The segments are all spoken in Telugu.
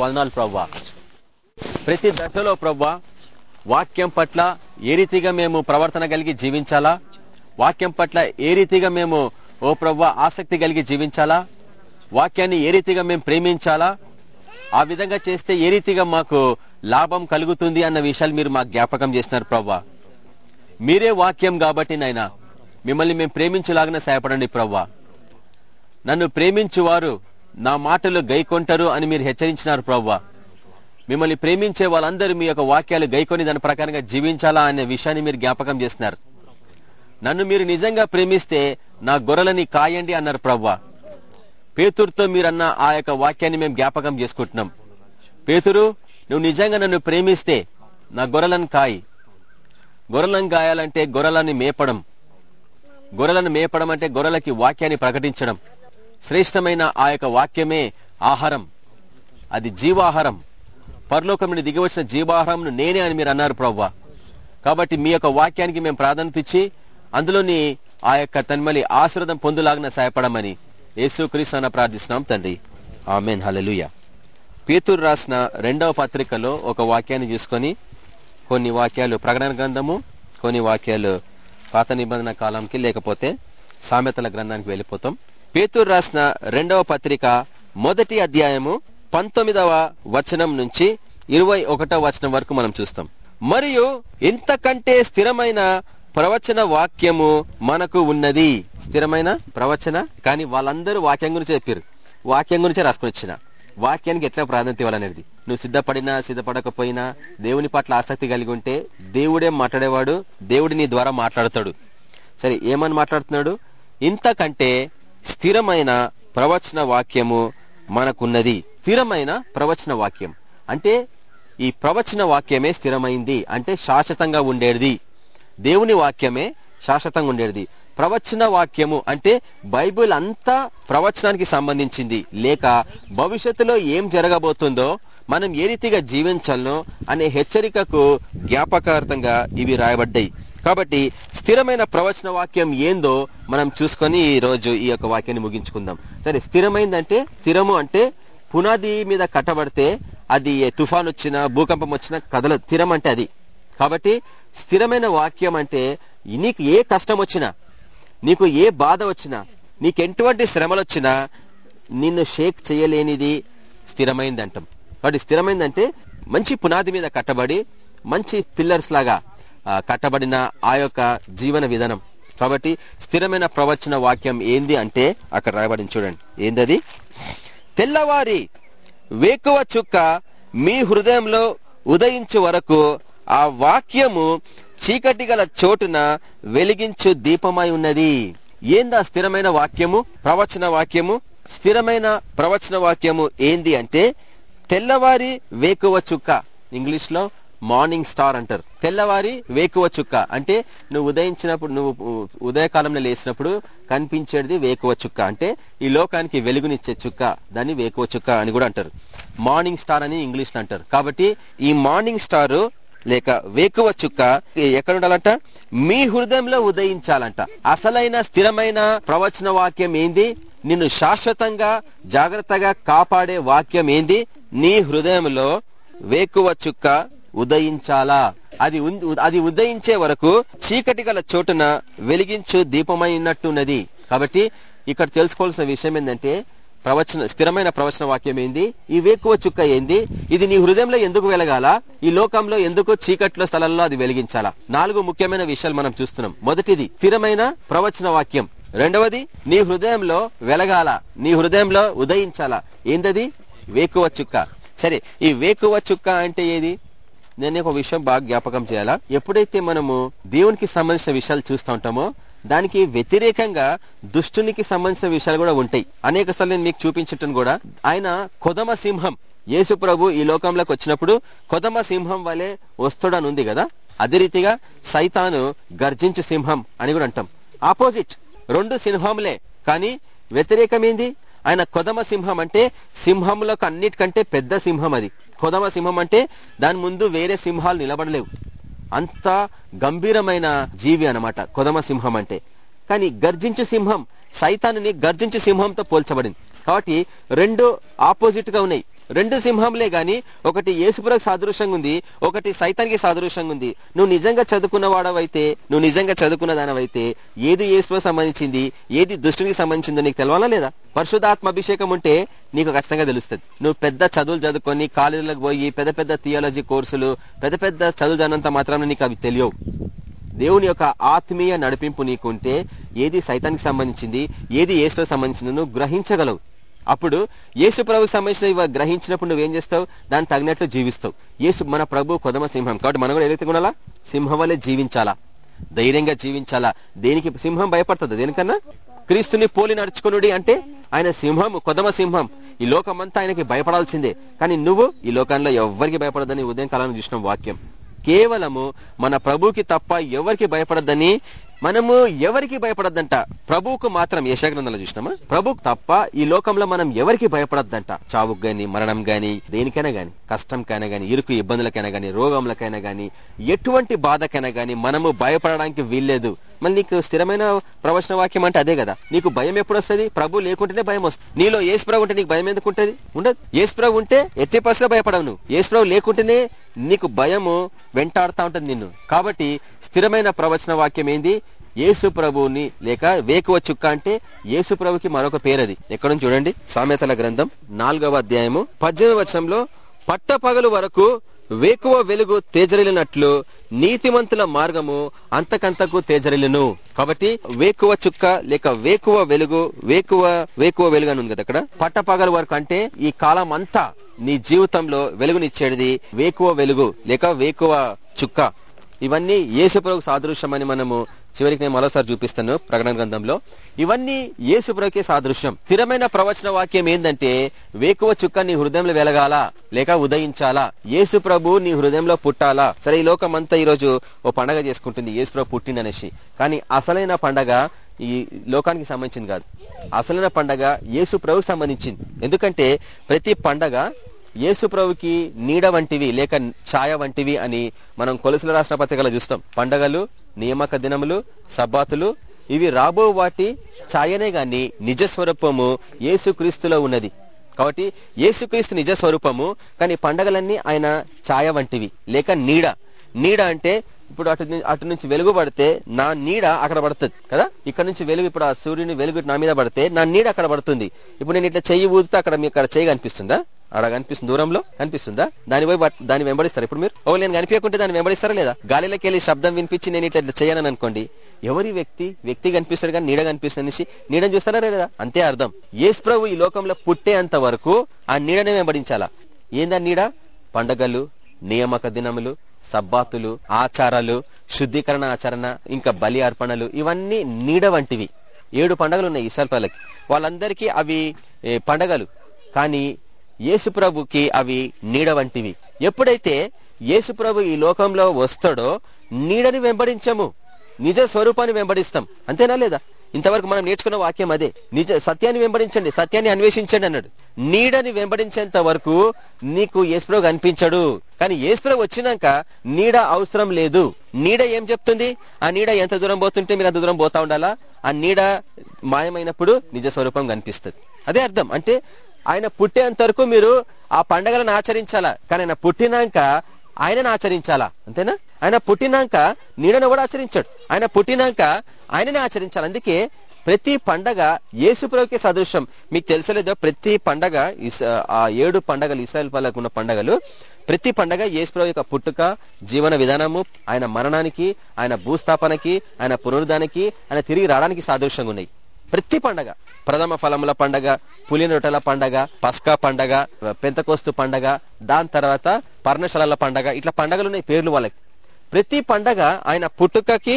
వందనాలు ప్రవ్వా. ప్రతి దశలో ప్రవ్వా వాక్యం పట్ల ఏ రీతిగా మేము ప్రవర్తన కలిగి జీవించాలా? వాక్యం పట్ల ఏ రీతిగా మేము ఓ ప్రవ్వ ఆసక్తి కలిగి జీవించాలా? వాక్యాన్ని ఏ రీతిగా మేము ప్రేమించాలా? ఆ విధంగా చేస్తే ఏ రీతిగా మాకు లాభం కలుగుతుంది అన్న విషయాలు మీరు మాకు జ్ఞాపకం చేసినారు ప్రవ్వా. మీరే వాక్యం కాబట్టి నాయన మిమ్మల్ని మేము ప్రేమించలాగానే సహాయపడండి ప్రవ్వా. నన్ను ప్రేమించువారు నా మాటలు గైకొంటారు అని మీరు హెచ్చరించినారు ప్రవ్వా. మిమ్మల్ని ప్రేమించే వాళ్ళందరూ మీ యొక్క వాక్యాలు గైకొని దాని ప్రకారంగా జీవించాలా అనే విషయాన్ని మీరు జ్ఞాపకం చేస్తున్నారు. నన్ను మీరు నిజంగా ప్రేమిస్తే నా గొర్రెలని కాయండి అన్నారు ప్రవ్వా. పేతురుతో మీరన్న ఆ యొక్క వాక్యాన్ని మేము జ్ఞాపకం చేసుకుంటున్నాం. పేతురు నువ్వు నిజంగా నన్ను ప్రేమిస్తే నా గొర్రెలను కాయి. గొర్రెలను కాయాలంటే గొర్రెలని మేపడం. గొర్రెలను మేపడం అంటే గొర్రెలకి వాక్యాన్ని ప్రకటించడం. శ్రేష్టమైన ఆ యొక్క వాక్యమే ఆహారం. అది జీవాహారం. పరలోకం నుండి జీవాహారంను నేనే అని మీరు అన్నారు ప్రవ్వా. కాబట్టి మీ యొక్క వాక్యానికి మేము ప్రాధాన్యత ఇచ్చి అందులోని ఆ యొక్క తన్మలి ఆశ్రదం పొందులాగిన సహాయపడమని యేసు క్రీస్తున్న ప్రార్థిస్తున్నాం తండ్రి. ఆమెన్. హలలుయ పేతురు రాసిన రెండవ పత్రికలో ఒక వాక్యాన్ని తీసుకొని కొన్ని వాక్యాలు ప్రకటన గ్రంథము కొన్ని వాక్యాలు పాత నిబంధన కాలంకి లేకపోతే సామెతల గ్రంథానికి వెళ్ళిపోతాం. పేతురు రాసిన రెండవ పత్రిక మొదటి అధ్యాయము పంతొమ్మిదవ వచనం నుంచి ఇరవై ఒకటవ వచనం వరకు మనం చూస్తాం. మరియు ఇంతకంటే స్థిరమైన ప్రవచన వాక్యము మనకు ఉన్నది. స్థిరమైన ప్రవచన? కానీ వాళ్ళందరూ వాక్యం గురించి చెప్పారు వాక్యం గురించే రాసుకొని వచ్చిన. వాక్యానికి ఎట్లా ప్రాధాన్యత ఇవ్వాలనేది? నువ్వు సిద్ధపడినా సిద్ధపడకపోయినా దేవుని పట్ల ఆసక్తి కలిగి ఉంటే దేవుడే మాట్లాడేవాడు దేవుడి నీ ద్వారా మాట్లాడతాడు. సరే ఏమని మాట్లాడుతున్నాడు? ఇంతకంటే స్థిరమైన ప్రవచన వాక్యము మనకున్నది. స్థిరమైన ప్రవచన వాక్యం. అంటే ఈ ప్రవచన వాక్యమే స్థిరమైంది. అంటే శాశ్వతంగా ఉండేది. దేవుని వాక్యమే శాశ్వతంగా ఉండేది. ప్రవచన వాక్యము అంటే బైబిల్ అంతా ప్రవచనానికి సంబంధించింది. లేక భవిష్యత్తులో ఏం జరగబోతుందో మనం ఏ రీతిగా జీవించాలనో అనే హెచ్చరికకు జ్ఞాపకార్థంగా ఇవి రాయబడ్డాయి. కాబట్టి స్థిరమైన ప్రవచన వాక్యం ఏందో మనం చూసుకొని ఈ రోజు ఈ యొక్క వాక్యాన్ని ముగించుకుందాం. సరే స్థిరమైందంటే స్థిరము అంటే పునాది మీద కట్టబడితే అది ఏ తుఫాన్ వచ్చినా భూకంపం వచ్చినా కదల స్థిరం అంటే అది. కాబట్టి స్థిరమైన వాక్యం అంటే నీకు ఏ కష్టం వచ్చినా నీకు ఏ బాధ వచ్చినా నీకు ఎటువంటి శ్రమలు వచ్చినా నిన్ను షేక్ చేయలేనిది స్థిరమైంది అంటాం కాబట్టి స్థిరమైందంటే మంచి పునాది మీద కట్టబడి మంచి పిల్లర్స్ లాగా కట్టబడిన ఆ యొక్క జీవన విధానం. కాబట్టి స్థిరమైన ప్రవచన వాక్యం ఏంది అంటే అక్కడ రాయబడింది చూడండి. ఏందది? తెల్లవారి వేకువ చుక్క మీ హృదయంలో ఉదయించే వరకు ఆ వాక్యము చీకటి గల చోటున వెలిగించు దీపమై ఉన్నది. ఏందా స్థిరమైన వాక్యము? ప్రవచన వాక్యము? స్థిరమైన ప్రవచన వాక్యము ఏంది అంటే తెల్లవారి వేకువ చుక్క. ఇంగ్లీష్లో మార్నింగ్ స్టార్ అంటారు. తెల్లవారి వేకువ చుక్క. అంటే నువ్వు ఉదయించినప్పుడు నువ్వు ఉదయకాలంలో లేచినప్పుడు కనిపించేది వేకువ చుక్క. అంటే ఈ లోకానికి వెలుగునిచ్చే చుక్క దాన్ని వేకువ చుక్క అని కూడా అంటారు. మార్నింగ్ స్టార్ అని ఇంగ్లీష్ అంటారు. కాబట్టి ఈ మార్నింగ్ స్టార్ లేక వేకువ చుక్క ఎక్కడ ఉండాలంట? మీ హృదయంలో ఉదయించాలంట. అసలైన స్థిరమైన ప్రవచన వాక్యం ఏంది? నిన్ను శాశ్వతంగా జాగ్రత్తగా కాపాడే వాక్యం ఏంది? నీ హృదయంలో వేకువ చుక్క ఉదయించాలా? అది ఉన్- అది ఉదయించే వరకు చీకటి గల చోటున వెలిగించు దీపమైనట్టున్నది. కాబట్టి ఇక్కడ తెలుసుకోవాల్సిన విషయం ఏంటంటే ప్రవచన స్థిరమైన ప్రవచన వాక్యం ఏంది? ఈ వేకువ చుక్క ఏంది? ఇది నీ హృదయంలో ఎందుకు వెలగాల? ఈ లోకంలో ఎందుకు చీకట్లో స్థలంలో అది వెలిగించాలా? నాలుగు ముఖ్యమైన విషయాలు మనం చూస్తున్నాం. మొదటిది స్థిరమైన ప్రవచన వాక్యం. రెండవది నీ హృదయంలో వెలగాల. నీ హృదయంలో ఉదయించాలా. ఏందది? వేకువ చుక్క. సరే ఈ వేకువ చుక్క అంటే ఏది? నేను ఒక విషయం బాగా జ్ఞాపకం చేయాలా? ఎప్పుడైతే మనము దేవునికి సంబంధించిన విషయాలు చూస్తూ ఉంటామో దానికి వ్యతిరేకంగా దుష్టునికి సంబంధించిన విషయాలు కూడా ఉంటాయి. అనేక నేను మీకు చూపించటం కూడా. ఆయన కొదమ సింహం. యేసు ప్రభు ఈ లోకంలోకి వచ్చినప్పుడు కొదమ సింహం వలె వస్తాడని ఉంది కదా? అదే రీతిగా సైతాను గర్జించు సింహం అని కూడా అంటాం. ఆపోజిట్. రెండు సింహంలే కానీ వ్యతిరేకమేంది ఆయన కొదమ సింహం అంటే సింహంలోకి అన్నిటికంటే పెద్ద సింహం అది. కొదమ సింహం అంటే దాని ముందు వేరే సింహాలు నిలబడలేవు. అంత గంభీరమైన జీవి అన్నమాట కొదమ సింహం అంటే. కానీ గర్జించు సింహం సైతానుని గర్జించు సింహంతో పోల్చబడింది. కాబట్టి రెండు ఆపోజిట్గా ఉన్నాయి. రెండు సింహంలే గాని ఒకటి యేసుపురకు సాదృశ్యంగా ఉంది ఒకటి సైతానికి సాదృశ్యంగా ఉంది నువ్వు నిజంగా చదువుకున్న వాడవైతే నువ్వు నిజంగా చదువుకున్న దానవైతే ఏది యేసుపురకు సంబంధించింది ఏది దుష్టునికి సంబంధించిందో నీకు తెలవాలా లేదా? పరిశుధాత్మ అభిషేకం ఉంటే నీకు ఖచ్చితంగా తెలుస్తుంది. నువ్వు పెద్ద చదువులు చదువుకొని కాలేజీలకు పోయి పెద్ద పెద్ద థియాలజీ కోర్సులు పెద్ద పెద్ద చదువు చదివినంత మాత్రం నీకు అవి తెలియవు. దేవుని యొక్క ఆత్మీయ నడిపింపు నీకుంటే ఏది సైతానికి సంబంధించింది ఏది యేసుకు సంబంధించింది నువ్వు గ్రహించగలవు. అప్పుడు యేసు ప్రభుకి సంబంధించిన ఇవి గ్రహించినప్పుడు నువ్వేం చేస్తావు? దాన్ని తగినట్లు జీవిస్తావు. యేసు మన ప్రభు కొదమ సింహం. కాబట్టి మనం కూడా ఏదైతే ఉండాలా? సింహం వల్లే జీవించాలా? ధైర్యంగా జీవించాలా? దేనికి సింహం భయపడుతుంది? దేనికన్నా? క్రీస్తుని పోలి నడుచుకునుడి అంటే ఆయన సింహం కొదమ సింహం. ఈ లోకమంతా ఆయనకి భయపడాల్సిందే. కానీ నువ్వు ఈ లోకంలో ఎవ్వరికి భయపడదని ఉదయం కాలంలో చూసిన వాక్యం. కేవలము మన ప్రభుకి తప్ప ఎవరికి భయపడద్దని మనము ఎవరికి భయపడద్దంట? ప్రభువుకు మాత్రం యశాగ్రంథంలో చూసినామా? ప్రభుకు తప్ప ఈ లోకంలో మనం ఎవరికి భయపడద్దంట? చావుకు గాని మరణం గాని దేనికైనా గాని కష్టంకైనా గాని ఇరుకు ఇబ్బందులకైనా గాని రోగంలకైనా గాని ఎటువంటి బాధకైనా గాని మనము భయపడడానికి వీల్లేదు. మళ్ళీ నీకు స్థిరమైన ప్రవచన వాక్యం అంటే అదే కదా. నీకు భయం ఎప్పుడు వస్తుంది? ప్రభు లేకుంటేనే భయం వస్తుంది. నీలో ఏసుప్రభు ఉంటే నీకు భయం ఎందుకు ఉంటుంది? ఉండదు. ఏసుప్రభు ఉంటే ఎట్టి పరిస్థితిలో భయపడవు నువ్వు. ఏసుప్రభు లేకుంటేనే నీకు భయము వెంటాడుతా ఉంటుంది నిన్ను. కాబట్టి స్థిరమైన ప్రవచన వాక్యం ఏంది? యేసు ప్రభువుని లేక వేకువ చుక్క అంటే యేసు ప్రభుకి మరొక పేరది. ఎక్కడ నుంచి చూడండి? సామెతల గ్రంథం నాలుగవ అధ్యాయము పద్దెనిమిది వచనంలో పట్టపగలు వరకు వేకువ వెలుగు తేజరిలినట్లు నీతిమంతుల మార్గము అంతకంతకు తేజరిల్లును. కాబట్టి వేకువ చుక్క లేక వేకువ వెలుగు వేకువ వేకువ వెలుగు అని ఉంది కదా అక్కడ. పట్టపగల వరకు అంటే ఈ కాలం అంతా నీ జీవితంలో వెలుగునిచ్చేది వేకువ వెలుగు లేక వేకువ చుక్క. ఇవన్నీ యేసుప్రభుకు సాదృశ్యమని మనము చివరికి నేను మరోసారి చూపిస్తాను ప్రకటన గ్రంథంలో. ఇవన్నీ ఏసుప్రభుకే సాదృశ్యం. స్థిరమైన ప్రవచన వాక్యం ఏంటంటే వేకువ చుక్క నీ హృదయంలో వెలగాల లేక ఉదయించాలా? యేసు ప్రభు నీ హృదయంలో పుట్టాలా? సరే ఈ లోకం అంతా ఈరోజు ఓ పండగ చేసుకుంటుంది యేసు ప్రభు పుట్టిండనేసి. కానీ అసలైన పండగ ఈ లోకానికి సంబంధించింది కాదు. అసలైన పండగ యేసు ప్రభుకి సంబంధించింది. ఎందుకంటే ప్రతి పండగ యేసు ప్రభుకి నీడ వంటివి లేక ఛాయ వంటివి అని మనం కొలసుల రాష్ట్ర పత్రికలో చూస్తాం. పండగలు నియామక దినములు సబ్బాతులు ఇవి రాబో వాటి ఛాయనే గాని నిజ స్వరూపము యేసుక్రీస్తులో ఉన్నది. కాబట్టి యేసుక్రీస్తు నిజ స్వరూపము కానీ పండగలన్నీ ఆయన ఛాయ వంటివి లేక నీడ. నీడ అంటే ఇప్పుడు అటు అటు నుంచి వెలుగు పడితే నా నీడ అక్కడ పడుతుంది కదా? ఇక్కడ నుంచి వెలుగు ఇప్పుడు ఆ సూర్యుని వెలుగు నా మీద పడితే నా నీడ అక్కడ పడుతుంది. ఇప్పుడు నేను ఇట్లా చెయ్యి ఊదితే అక్కడ మీకు అక్కడ చెయ్యి కనిపిస్తుందా? అక్కడ కనిపిస్తుంది దూరంలో కనిపిస్తుందా? దాని పోయి దాన్ని వెంబడిస్తారు. ఇప్పుడు మీరు ఓ నేను కనిపించకుంటే దాన్ని వెంబడిస్తారా లేదా? గాలిలోకి వెళ్ళి శబ్దం వినిపించి నేను ఇట్లా ఇట్లా అనుకోండి. ఎవరి వ్యక్తి? వ్యక్తి కనిపిస్తాడు కానీ నీడ కనిపిస్తుంది అనేసి నీడని చూస్తారా లేదా? అంతే అర్థం. యేసు ప్రభు ఈ లోకంలో పుట్టేంత వరకు ఆ నీడనే వెంబడించాలా? ఏందా నీడ? పండగలు నియామక దినములు సబ్బాతులు ఆచారాలు శుద్ధీకరణ ఆచరణ ఇంకా బలి అర్పణలు ఇవన్నీ నీడ వంటివి. ఏడు పండగలు ఉన్నాయి ఇసల్పాలకి వాళ్ళందరికీ అవి పండగలు. కానీ యేసుప్రభుకి అవి నీడ వంటివి. ఎప్పుడైతే యేసుప్రభు ఈ లోకంలో వస్తాడో నీడని వెంబడించము. నిజ స్వరూపాన్ని వెంబడిస్తాం. అంతేనా లేదా? ఇంతవరకు మనం నేర్చుకున్న వాక్యం అదే. నిజ సత్యాన్ని వెంబడించండి. సత్యాన్ని అన్వేషించండి అన్నాడు. నీడని వెంబడించేంత వరకు నీకు యేసుప్రభు కనిపించడు. కానీ యేసుప్రభు వచ్చినాక నీడ అవసరం లేదు. నీడ ఏం చెప్తుంది? ఆ నీడ ఎంత దూరం పోతుంటే మీరు అంత దూరం పోతా ఉండాలా? ఆ నీడ మాయమైనప్పుడు నిజ స్వరూపం కనిపిస్తుంది. అదే అర్థం. అంటే ఆయన పుట్టేంత వరకు మీరు ఆ పండగలను ఆచరించాలా? కానీ ఆయన పుట్టినాక ఆయనను ఆచరించాలా? అంతేనా? ఆయన పుట్టినాక నీడను కూడా ఆచరించాడు. ఆయన పుట్టినాక ఆయననే ఆచరించాలి. అందుకే ప్రతి పండగ యేసుప్రభుకి సదృశ్యం. మీకు తెలుసలేదో ప్రతి పండగ ఆ ఏడు పండగలు ఇస్రాయల్ వాళ్ళకు ఉన్న పండగలు ప్రతి పండగ యేసుప్రభు యొక్క పుట్టుక జీవన విధానము ఆయన మరణానికి ఆయన భూస్థాపనకి ఆయన పునరుద్ధానికి ఆయన తిరిగి రావడానికి సాదృశ్యంగా ఉన్నాయి. ప్రతి పండగ. ప్రథమ ఫలముల పండగ పులినొటల పండగ పస్కా పండగ పెంతకోస్తు పండగ దాని తర్వాత పర్ణశాలల పండగ ఇట్లా పండగలు ఉన్నాయి పేర్లు వాళ్ళకి. ప్రతి పండగ ఆయన పుట్టుకకి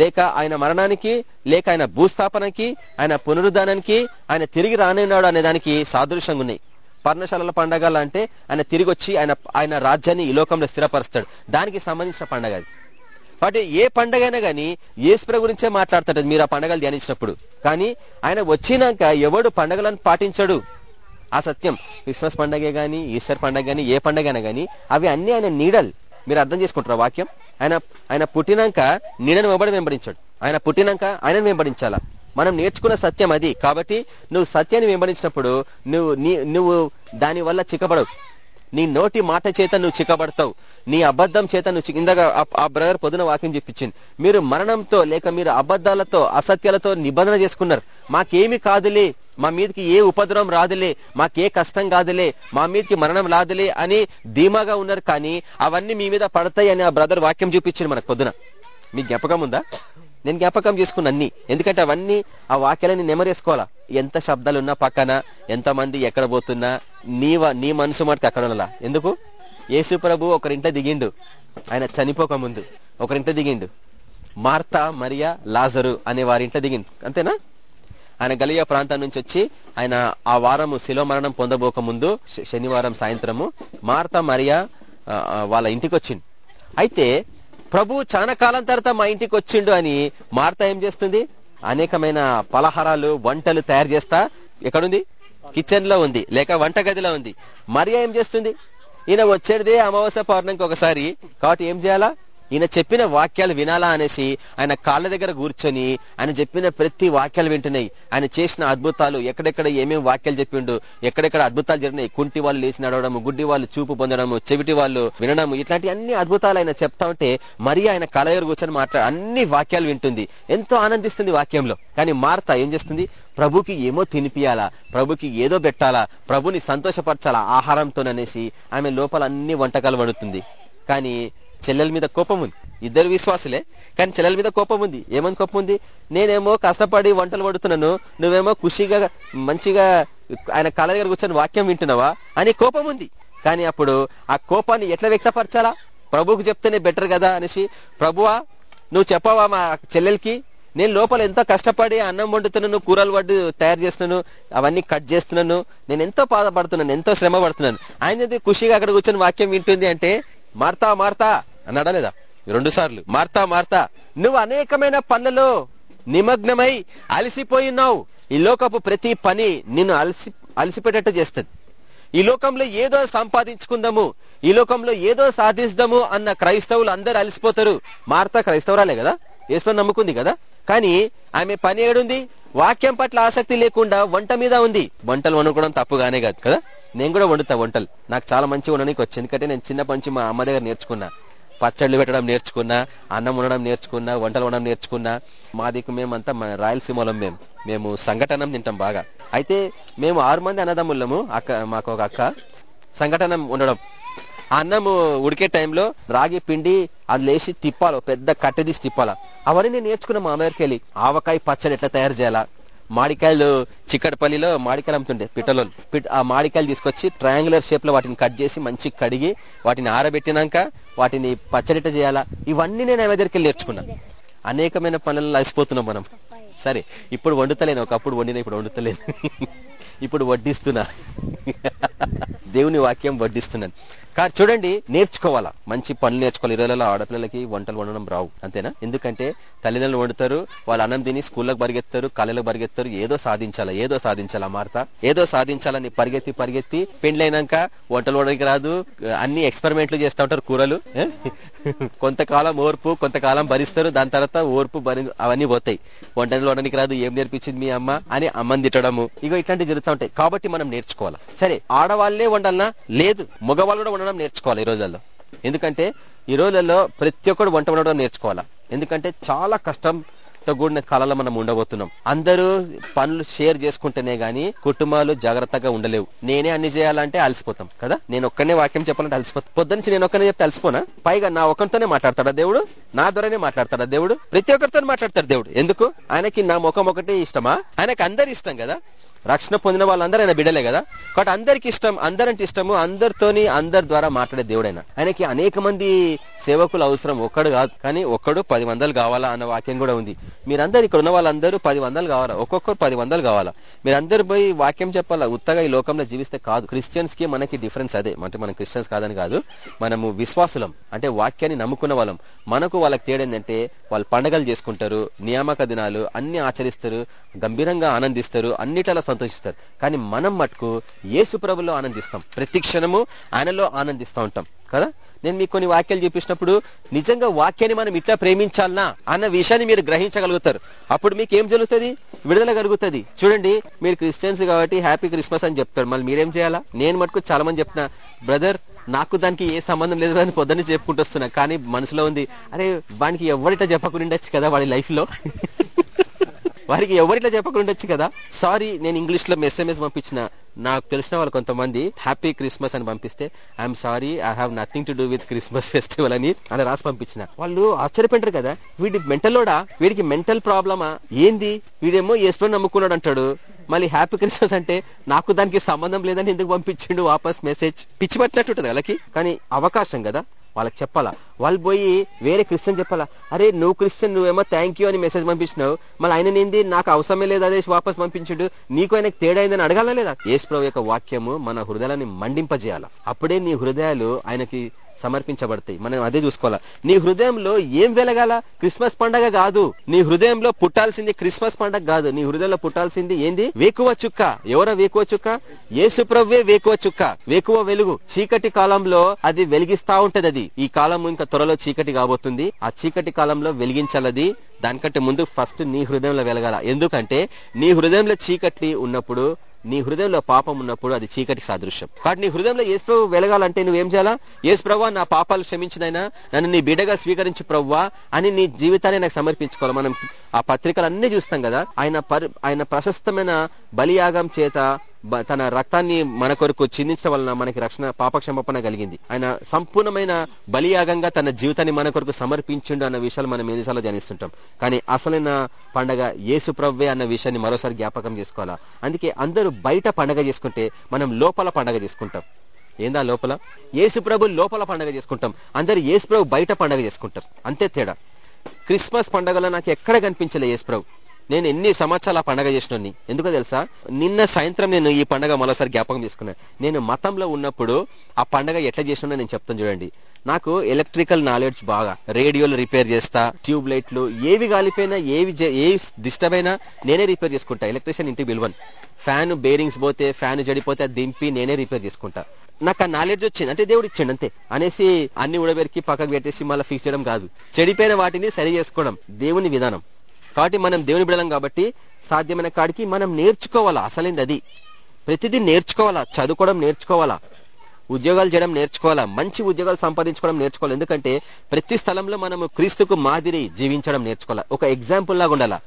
లేక ఆయన మరణానికి లేక ఆయన భూస్థాపనకి ఆయన పునరుద్ధానానికి ఆయన తిరిగి రానున్నాడు అనే దానికి సాదృశ్యంగా ఉన్నాయి. పర్ణశాలల పండగలు అంటే ఆయన తిరిగి వచ్చి ఆయన ఆయన రాజ్యాన్ని ఈ లోకంలో స్థిరపరుస్తాడు. దానికి సంబంధించిన పండగ అది. కాబట్టి ఏ పండగ అయినా కానీ ఏసుప్ర గురించే మాట్లాడతాడు. మీరు ఆ పండగలు ధ్యానించినప్పుడు. కానీ ఆయన వచ్చినాక ఎవడు పండగలను పాటించడు? ఆ సత్యం. క్రిస్మస్ పండగే కానీ ఈస్టర్ పండగ గాని ఏ పండగ అయినా అవి అన్ని ఆయన నీడలు. మీరు అర్థం చేసుకుంటారు వాక్యం? ఆయన ఆయన పుట్టినాక నీడను వెంబడి వెంబడించాడు? ఆయన పుట్టినాక ఆయనను వెంబడించాలా? మనం నేర్చుకున్న సత్యం అది. కాబట్టి నువ్వు సత్యాన్ని వెంబడించినప్పుడు నువ్వు నీ నువ్వు దాని వల్ల చిక్కబడవు నీ నోటి మాట చేత నువ్వు చిక్కబడతావు. నీ అబద్ధం చేత నువ్వు ఇందాక ఆ- బ్రదర్ పొద్దున వాక్యం చెప్పించింది. మీరు మరణంతో లేక మీరు అబద్ధాలతో అసత్యాలతో నిబంధన చేసుకున్నారు. మాకేమి కాదులే మా మీదకి ఏ ఉపద్రవం రాదులే మాకే కష్టం కాదులే మా మీదకి మరణం రాదులే అని ధీమాగా ఉన్నారు కానీ అవన్నీ మీ మీద పడతాయి అని ఆ బ్రదర్ వాక్యం చూపించింది మనకు పొద్దున. మీ జ్ఞాపకం ఉందా? నేను జ్ఞాపకం చేసుకున్న అన్ని. ఎందుకంటే అవన్నీ ఆ వాక్యాలని నెమరేసుకోవాలా? ఎంత శబ్దాలున్నా పక్కన ఎంతమంది ఎక్కడ పోతున్నా నీ వ- నీ మనసు మటుకు అక్కడ ఉండాలా ఎందుకు? యేసు ప్రభు ఒకరింట దిగిండు. ఆయన చనిపోక ముందు ఒకరింట దిగిండు. మార్త మరియా లాజరు అనే వారింట దిగిండు. అంతేనా? ఆయన గలియా ప్రాంతం నుంచి వచ్చి ఆయన ఆ వారము శిలో మరణం పొందబోక ముందు శనివారం సాయంత్రము మార్త మరియా వాళ్ళ ఇంటికి వచ్చిండు అయితే ప్రభు చాలా కాలం తర్వాత మా ఇంటికి వచ్చిండు అని మార్త ఏం చేస్తుంది? అనేకమైన పలహారాలు వంటలు తయారు చేస్తా. ఎక్కడుంది? కిచెన్లో ఉంది లేక వంట గదిలో ఉంది. మరియా ఏం చేస్తుంది? ఈయన వచ్చేదే అమావాస్య పౌర్ణంకి ఒకసారి. కాబట్టి ఏం చేయాలా? ఈయన చెప్పిన వాక్యాలు వినాలా అనేసి ఆయన కాళ్ళ దగ్గర కూర్చొని ఆయన చెప్పిన ప్రతి వాక్యాలు వింటున్నాయి. ఆయన చేసిన అద్భుతాలు ఎక్కడెక్కడ ఏమేమి వాక్యాలు చెప్పిండు ఎక్కడెక్కడ అద్భుతాలు జరిగినాయి. కుంటి వాళ్ళు లేచి నడవడము గుడ్డి వాళ్ళు చూపు పొందడము చెవిటి వాళ్ళు వినడము ఇట్లాంటి అన్ని అద్భుతాలు ఆయన చెప్తా ఉంటే మరి ఆయన కాళ్ళ దగ్గర కూర్చొని మాట్లాడ అన్ని వాక్యాలు వింటుంది. ఎంతో ఆనందిస్తుంది వాక్యంలో. కానీ మార్త ఏం చేస్తుంది? ప్రభుకి ఏమో తినిపియాలా? ప్రభుకి ఏదో పెట్టాలా? ప్రభుని సంతోషపరచాలా? ఆహారంతోననేసి ఆమె లోపల అన్ని వంటకాలు వండుతుంది. కానీ చెల్లెల మీద కోపం ఉంది. ఇద్దరు విశ్వాసులే కానీ చెల్లెల మీద కోపం ఉంది. ఏమని కోపం ఉంది? నేనేమో కష్టపడి వంటలు పడుతున్నాను నువ్వేమో ఖుషిగా మంచిగా ఆయన కళ దగ్గర కూర్చొని వాక్యం వింటున్నావా అని కోపం ఉంది. కానీ అప్పుడు ఆ కోపాన్ని ఎట్లా వ్యక్తపరచాలా? ప్రభువుకు చెప్తేనే బెటర్ కదా అనేసి ప్రభువా నువ్వు చెప్పవా మా చెల్లెలకి? నేను లోపల ఎంతో కష్టపడి అన్నం వండుతున్నాను కూరలు వడ్డు తయారు చేస్తున్నాను అవన్నీ కట్ చేస్తున్నాను నేను ఎంతో బాధపడుతున్నాను ఎంతో శ్రమ పడుతున్నాను. ఆయన ఖుషిగా అక్కడ కూర్చొని వాక్యం వింటుంది అంటే మార్తా మార్తా అన్నాడా లేదా రెండు సార్లు. మార్తా మార్తా నువ్వు అనేకమైన పనులలో నిమగ్నమై అలసిపోయి ఉన్నావు. ఈ లోకపు ప్రతి పని నిన్ను అలసి అలసిపెట్టట్టు చేస్తుంది. ఈ లోకంలో ఏదో సంపాదించుకుందాము ఈ లోకంలో ఏదో సాధిస్తాము అన్న క్రైస్తవులు అందరు అలసిపోతారు. మార్తా క్రైస్తవరాలే కదా? యేసుని నమ్ముకుంది కదా? కానీ ఆమె పని ఏడుంది? వాక్యం పట్ల ఆసక్తి లేకుండా వంట మీద ఉంది. వంటలు వండుకోవడం తప్పుగానే కాదు కదా? నేను కూడా వండుతా వంటలు. నాకు చాలా మంచి వండడానికి వచ్చి ఎందుకంటే నేను చిన్నప్పటి నుంచి మా అమ్మ దగ్గర నేర్చుకున్నా. పచ్చళ్ళు పెట్టడం నేర్చుకున్నా అన్నం ఉండడం నేర్చుకున్నా వంటలు ఉండడం నేర్చుకున్నా మా దిక్కు మేమంతా మా రాయలసీమలో మేము మేము సంఘటనం తింటాం బాగా. అయితే మేము ఆరు మంది అన్నదమ్ముళ్ళము అక్క మాకు ఒక అక్క. సంఘటనం ఉండడం. ఆ అన్నము ఉడికే టైంలో రాగి పిండి అది లేచి తిప్పాలి పెద్ద కట్టె తీసి తిప్పాలా. అవన్నీ నేను నేర్చుకున్నా మా అమ్మగారికి వెళ్ళి ఆవకాయ పచ్చడి ఎట్లా తయారు చేయాలా? మాడికాయలు చిక్కడపల్లిలో మాడికాయలు అమ్ముతుండే పిట్టలో పిట్- ఆ మాడికాయలు తీసుకొచ్చి ట్రయాంగులర్ షేప్లో వాటిని కట్ చేసి మంచి కడిగి వాటిని ఆరబెట్టినాక వాటిని పచ్చడిట చేయాలా? ఇవన్నీ నేను ఆమె దగ్గరికి నేర్చుకున్నాను అనేకమైన పనులను అలసిపోతున్నాం మనం. సరే ఇప్పుడు వండుతలేను. ఒకప్పుడు వండిన ఇప్పుడు వండుతలేను. ఇప్పుడు వడ్డిస్తున్నా. దేవుని వాక్యం వడ్డిస్తున్నాను. కానీ చూడండి నేర్చుకోవాలా? మంచి పనులు నేర్చుకోవాలి. ఈ రోజులలో ఆడపిల్లలకి వంటలు వండడం రావు. అంతేనా? ఎందుకంటే తల్లిదండ్రులు వండుతారు వాళ్ళు అన్నం తిని స్కూళ్ళకు పరిగెత్తారు కళలకు పరిగెత్తారు ఏదో సాధించాలా ఏదో సాధించాలా మార్త? ఏదో సాధించాలని పరిగెత్తి పరిగెత్తి పెండ్లైనాక వంటలు వండడానికి రాదు. అన్ని ఎక్స్పెరిమెంట్లు చేస్తూ ఉంటారు కూరలు. కొంతకాలం ఓర్పు కొంతకాలం భరిస్తారు. దాని తర్వాత ఓర్పు భరి అవన్నీ పోతాయి. వంటలు వండడానికి రాదు. ఏం నేర్పించింది మీ అమ్మ అని అమ్మని తిట్టడము. ఇగో ఇట్లాంటివి జరుగుతూ ఉంటాయి. కాబట్టి మనం నేర్చుకోవాలి? సరే ఆడవాళ్ళే వండాలనా? లేదు. మగవాళ్ళు కూడా వండడం నేర్చుకోవాలి ఈ రోజుల్లో. ఎందుకంటే ఈ రోజుల్లో ప్రతి ఒక్కడు వంట వండడం నేర్చుకోవాలా? ఎందుకంటే చాలా కష్టంతో కూడిన కాలంలో మనం ఉండబోతున్నాం. అందరూ పనులు షేర్ చేసుకుంటేనే గాని కుటుంబాలు జాగ్రత్తగా ఉండలేవు. నేనే అన్ని చేయాలంటే అలసిపోతాం కదా? నేను ఒక్కనే వాక్యం చెప్పాలంటే అలసిపోతాం. పొద్దునుంచి నేను ఒక్కనే చెప్తే అలసిపోనా? పైగా నా ఒక్కరితోనే మాట్లాడతాడా దేవుడు? నా ద్వారానే మాట్లాడతాడా దేవుడు? ప్రతి ఒక్కరితో మాట్లాడతాడు దేవుడు. ఎందుకు? ఆయనకి నా ముఖం ఒకటే ఇష్టమా? ఆయనకి అందరి ఇష్టం కదా? రక్షణ పొందిన వాళ్ళందరూ ఆయన బిడ్డలే కదా? కాబట్టి అందరికి ఇష్టం అందరంటే ఇష్టము అందరితోని అందరి ద్వారా మాట్లాడే దేవుడైనా. ఆయనకి అనేక మంది సేవకులు అవసరం ఒక్కడు కాదు కానీ ఒక్కడు పది వందలు కావాలా అన్న వాక్యం కూడా ఉంది. మీరందరు ఇక్కడ ఉన్న వాళ్ళందరూ పది వందలు కావాలా? ఒక్కొక్కరు పది వందలు కావాలా? మీరందరూ పోయి వాక్యం చెప్పాలా? ఉత్తగా ఈ లోకంలో జీవిస్తే కాదు. క్రిస్టియన్స్కి మనకి డిఫరెన్స్ అదే. అంటే మనం క్రిస్టియన్స్ కాదని కాదు మనము విశ్వాసులం. అంటే వాక్యాన్ని నమ్ముకున్న వాళ్ళం. మనకు వాళ్ళకి తేడా ఏంటంటే వాళ్ళు పండగలు చేసుకుంటారు నియామక దినాలు అన్ని ఆచరిస్తారు గంభీరంగా ఆనందిస్తారు అన్నిటలా సంతోషిస్తారు. కానీ మనం మటుకు ఏసుప్రభులో ఆనందిస్తాం. ప్రతి క్షణము ఆయనలో ఆనందిస్తూ ఉంటాం. కదా? నేను మీకు కొన్ని వాక్యాలు చూపించినప్పుడు నిజంగా వాక్యాన్ని మనం ఇట్లా ప్రేమించాలనా అన్న విషయాన్ని మీరు గ్రహించగలుగుతారు. అప్పుడు మీకు ఏం జరుగుతుంది? విడుదల కలుగుతుంది. చూడండి మీరు క్రిస్టియన్స్ కాబట్టి హ్యాపీ క్రిస్మస్ అని చెప్తాడు మళ్ళీ మీరేం చేయాలా? నేను మటుకు చాలా మంది చెప్తున్నా బ్రదర్ నాకు దానికి ఏ సంబంధం లేదు అని పొద్దున్నే చెప్పుకుంటూ కానీ మనసులో ఉంది అరే వానికి ఎవరిట చెప్పకుండా ఉండొచ్చు కదా వాడి లైఫ్లో వారికి ఎవరిట్లా చెప్పకుండా ఉండొచ్చు కదా? సారీ నేను ఇంగ్లీష్లో ఎస్ఎంఎస్ పంపించిన. నాకు తెలిసిన వాళ్ళు కొంతమంది హ్యాపీ క్రిస్మస్ అని పంపిస్తే I'm sorry I have nothing to do with Christmas festival అని అని రాసి పంపించిన. వాళ్ళు ఆశ్చర్యపడ్డారు కదా? వీడి మెంటల్లోడా వీడికి మెంటల్ ప్రాబ్లమా ఏంది? వీడేమో ఎస్లో నమ్ముకున్నాడు అంటాడు. మళ్ళీ హ్యాపీ క్రిస్మస్ అంటే నాకు దానికి సంబంధం లేదని ఎందుకు పంపించిండు? వాపస్ మెసేజ్ పిచ్చి పట్టినట్టు వాళ్ళకి. కానీ అవకాశం కదా? వాళ్ళకి చెప్పాలా? వాళ్ళు పోయి వేరే క్రిస్టియన్ చెప్పాలా? అరే నువ్వు క్రిస్టియన్ నువ్వేమో థ్యాంక్ యూ అని మెసేజ్ పంపించినావు. మళ్ళీ ఆయన ఏంది? నాకు అవసరమే లేదు అదే వాపస్ పంపించుడు. నీకు ఆయనకు తేడా అయిందని అడగాల లేదా? యేసు యొక్క వాక్యము మన హృదయాలని మండింపజేయాల? అప్పుడే నీ హృదయాలు ఆయనకి సమర్పించబడతాయి. మనం అదే చూసుకోవాలా. నీ హృదయంలో ఏం వెలగాల? క్రిస్మస్ పండగ కాదు. నీ హృదయంలో పుట్టాల్సింది క్రిస్మస్ పండగ కాదు. నీ హృదయంలో పుట్టాల్సింది ఏంది? వేకువ చుక్క. ఎవరో వేకువ చుక్క? ఏసు ప్రవ్వే వేకువ చుక్క. వేకువ వెలుగు. చీకటి కాలంలో అది వెలిగిస్తా ఉంటది అది. ఈ కాలం ఇంకా త్వరలో చీకటి కాబోతుంది. ఆ చీకటి కాలంలో వెలిగించాలది. దానికంటే ముందు ఫస్ట్ నీ హృదయంలో వెలగాల. ఎందుకంటే నీ హృదయంలో చీకటి ఉన్నప్పుడు నీ హృదయంలో పాపం ఉన్నప్పుడు అది చీకటికి సాదృశ్యం. కాబట్టి నీ హృదయంలో ఏసుప్రభు వెలగాలంటే నువ్వేం చేయాలా? యేసు నా పాపాలు క్షమించినైనా నన్ను నీ బిడ్డగా స్వీకరించి ప్రవ్వా అని నీ జీవితాన్ని నాకు సమర్పించుకోవాలి. మనం ఆ పత్రికలు అన్ని చూస్తాం కదా ఆయన ఆయన ప్రశస్తమైన బలియాగం చేత తన రక్తాన్ని మన కొరకు చిందించడం వలన మనకి రక్షణ పాపక్షమాపణ కలిగింది. ఆయన సంపూర్ణమైన బలియాగంగా తన జీవితాన్ని మన కొరకు సమర్పించిండు అన్న విషయాలు మనం ఎన్నిసార్లు ధ్యానిస్తుంటాం. కానీ అసలైన పండగ యేసు ప్రవ్వే అన్న విషయాన్ని మరోసారి జ్ఞాపకం చేసుకోవాలా? అందుకే అందరూ బయట పండగ చేసుకుంటే మనం లోపల పండగ చేసుకుంటాం. ఏందా లోపల? యేసు ప్రభు లోపల పండగ చేసుకుంటాం. అందరు యేసు ప్రభు బయట పండగ చేసుకుంటారు. అంతే తేడా. క్రిస్మస్ పండగలో నాకు ఎక్కడ కనిపించలే యేసు ప్రభు. నేను ఎన్ని సంవత్సరాలు ఆ పండగ చేసినోని ఎందుకో తెలుసా? నిన్న సాయంత్రం నేను ఈ పండగ మరోసారి జ్ఞాపకం తీసుకున్నాను నేను మతంలో ఉన్నప్పుడు ఆ పండగ ఎట్లా చేసినా నేను చెప్తాను చూడండి. నాకు ఎలక్ట్రికల్ నాలెడ్జ్ బాగా. రేడియోలు రిపేర్ చేస్తా ట్యూబ్ లైట్లు ఏవి గాలిపోయినా ఏవి ఏవి డిస్టర్బ్ అయినా నేనే రిపేర్ చేసుకుంటా. ఎలక్ట్రీషియన్ ఇంటికి పిలువను. ఫ్యాన్ బేరింగ్స్ పోతే ఫ్యాన్ జడిపోతే దింపి నేనే రిపేర్ చేసుకుంటా. నాకు ఆ నాలెడ్జ్ వచ్చింది. అంటే దేవుడు ఇచ్చిండు అంతే. అనేసి అన్ని ఉడబెరికి పక్కకు పెట్టేసి మళ్ళీ ఫిక్స్ చేయడం కాదు. చెడిపోయిన వాటిని సరి చేసుకోవడం దేవుని విధానం. కాబట్టి మనం దేవుని బిడలం కాబట్టి సాధ్యమైన కాడికి మనం నేర్చుకోవాలా? అసలేంది అది. ప్రతిదీ నేర్చుకోవాలా? చదువుకోవడం నేర్చుకోవాలా? ఉద్యోగాలు చేయడం నేర్చుకోవాలా? మంచి ఉద్యోగాలు సంపాదించుకోవడం నేర్చుకోవాలి? ఎందుకంటే ప్రతి స్థలంలో మనము క్రీస్తుకు మాదిరి జీవించడం నేర్చుకోవాలి? ఒక ఎగ్జాంపుల్ లాగా ఉండాలా?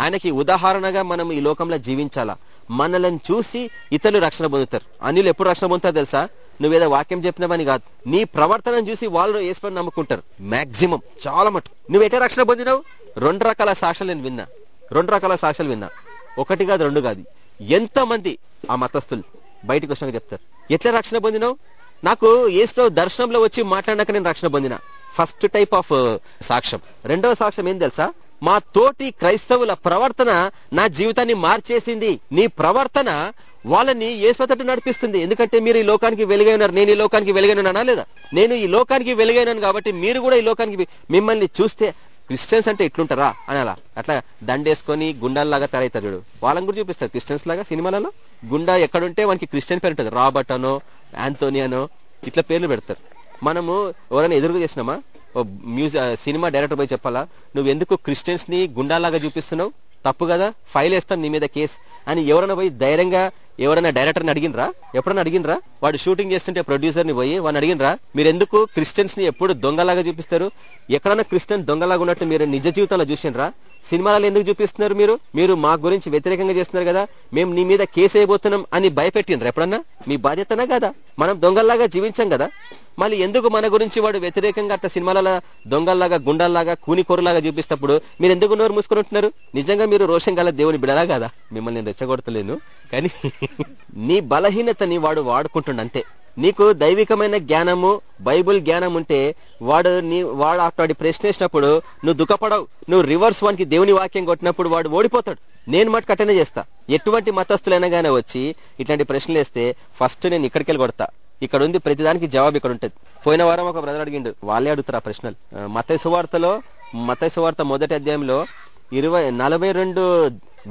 ఆయనకి ఉదాహరణగా మనం ఈ లోకంలో జీవించాలా? మనల్ని చూసి ఇతరులు రక్షణ పొందుతారు. అన్యులు ఎప్పుడు రక్షణ పొందుతారు తెలుసా? నువ్వేదో వాక్యం చెప్పినవని కాదు. నీ ప్రవర్తనను చూసి వాళ్ళు వేసుకొని నమ్ముకుంటారు. మాక్సిమం. చాలా మటు నువ్వు ఎట్లా రక్షణ పొందినావు? రెండు రకాల సాక్ష్యాలు నేను విన్నా. రెండు రకాల సాక్ష్యాలు విన్నా. ఒకటి కాదు రెండు కాదు. ఎంతమంది ఆ మతస్థులు బయటకు వచ్చినాక చెప్తారు. ఎట్లా రక్షణ పొందినావు? నాకు ఏసులో దర్శనంలో వచ్చి మాట్లాడినాక నేను రక్షణ పొందిన. ఫస్ట్ టైప్ ఆఫ్ సాక్ష్యం. రెండవ సాక్ష్యం ఏం తెలుసా? మా తోటి క్రైస్తవుల ప్రవర్తన నా జీవితాన్ని మార్చేసింది. నీ ప్రవర్తన వాళ్ళని ఏసుతట్టు నడిపిస్తుంది. ఎందుకంటే మీరు ఈ లోకానికి వెలుగైనారు నేను ఈ లోకానికి వెలుగైనానా లేదా? నేను ఈ లోకానికి వెలుగైనాను కాబట్టి మీరు కూడా ఈ లోకానికి మిమ్మల్ని చూస్తే క్రిస్టియన్స్ అంటే ఎట్లుంటారా అని అలా. అట్లా దండేసుకొని గుండాల్లాగా తయారవుతారు చూడు. వాళ్ళని కూడా చూపిస్తారు క్రిస్టియన్స్ లాగా సినిమాలలో. గుండా ఎక్కడుంటే వానికి క్రిస్టియన్ పేరు ఉంటుంది. రాబర్ట్ అనో ఆంటోనియానో ఇట్లా పేర్లు పెడతారు. మనము ఎవరైనా ఎదురుగా చేసినామా? మ్యూజిక్ సినిమా డైరెక్టర్ పోయి చెప్పాలా? నువ్వు ఎందుకు క్రిస్టియన్స్ని గుండాలాగా చూపిస్తున్నావు? తప్పు కదా? ఫైల్ వేస్తాం నీ మీద కేసు. అని ఎవరైనా పోయి ధైర్యంగా ఎవరైనా డైరెక్టర్ని అడిగినరా ఎప్పుడైనా అడిగినరా వాడు షూటింగ్ చేస్తుంటే ప్రొడ్యూసర్ని పోయి వాడిని అడిగినరా మీరు ఎందుకు క్రిస్టియన్స్ని ఎప్పుడు దొంగలాగా చూపిస్తారు? ఎక్కడైనా క్రిస్టియన్ దొంగలాగా ఉన్నట్టు మీరు నిజ జీవితంలో చూసినరా సినిమాలలో ఎందుకు చూపిస్తున్నారు మీరు? మీరు మా గురించి వ్యతిరేకంగా చేస్తున్నారు కదా? మేము నీ మీద కేసు అయిపోతున్నాం అని భయపెట్టినరా ఎప్పుడన్నా? మీ బాధ్యతనా కదా? మనం దొంగల్లాగా జీవించాం కదా? మళ్ళీ ఎందుకు మన గురించి వాడు వ్యతిరేకంగా అట్లా సినిమాలలో దొంగల్లాగా గుండల్లాగా కూనికొరలాగా చూపిస్తప్పుడు మీరు ఎందుకు నోరు మూసుకుని ఉంటున్నారు? నిజంగా మీరు రోషం గల దేవుని బిడలా కదా? మిమ్మల్ని నేను రెచ్చగొడతలేను. కానీ నీ బలహీనతని వాడు వాడుకుంటుండ అంతే నీకు దైవికమైన జ్ఞానము బైబుల్ జ్ఞానం ఉంటే వాడు నీ వాడు అట్లాంటి ప్రశ్న వేసినప్పుడు నువ్వు దుఃఖపడవు. నువ్వు రివర్స్ వానికి దేవుని వాక్యం కొట్టినప్పుడు వాడు ఓడిపోతాడు. నేను మాట కట్టనే చేస్తా. ఎటువంటి మతస్థులైనా గానీ వచ్చి ఇట్లాంటి ప్రశ్నలు వేస్తే ఫస్ట్ నేను ఇక్కడికి వెళ్ళి కొడతా. ఇక్కడ ఉంది ప్రతిదానికి జవాబు ఇక్కడ ఉంటుంది పోయిన వారం ఒక బ్రదర్ అడిగిండు వాళ్ళే అడుగుతారు ఆ ప్రశ్నలు. మత సువార్తలో మత సువార్త మొదటి అధ్యాయంలో ఇరవై నలభై రెండు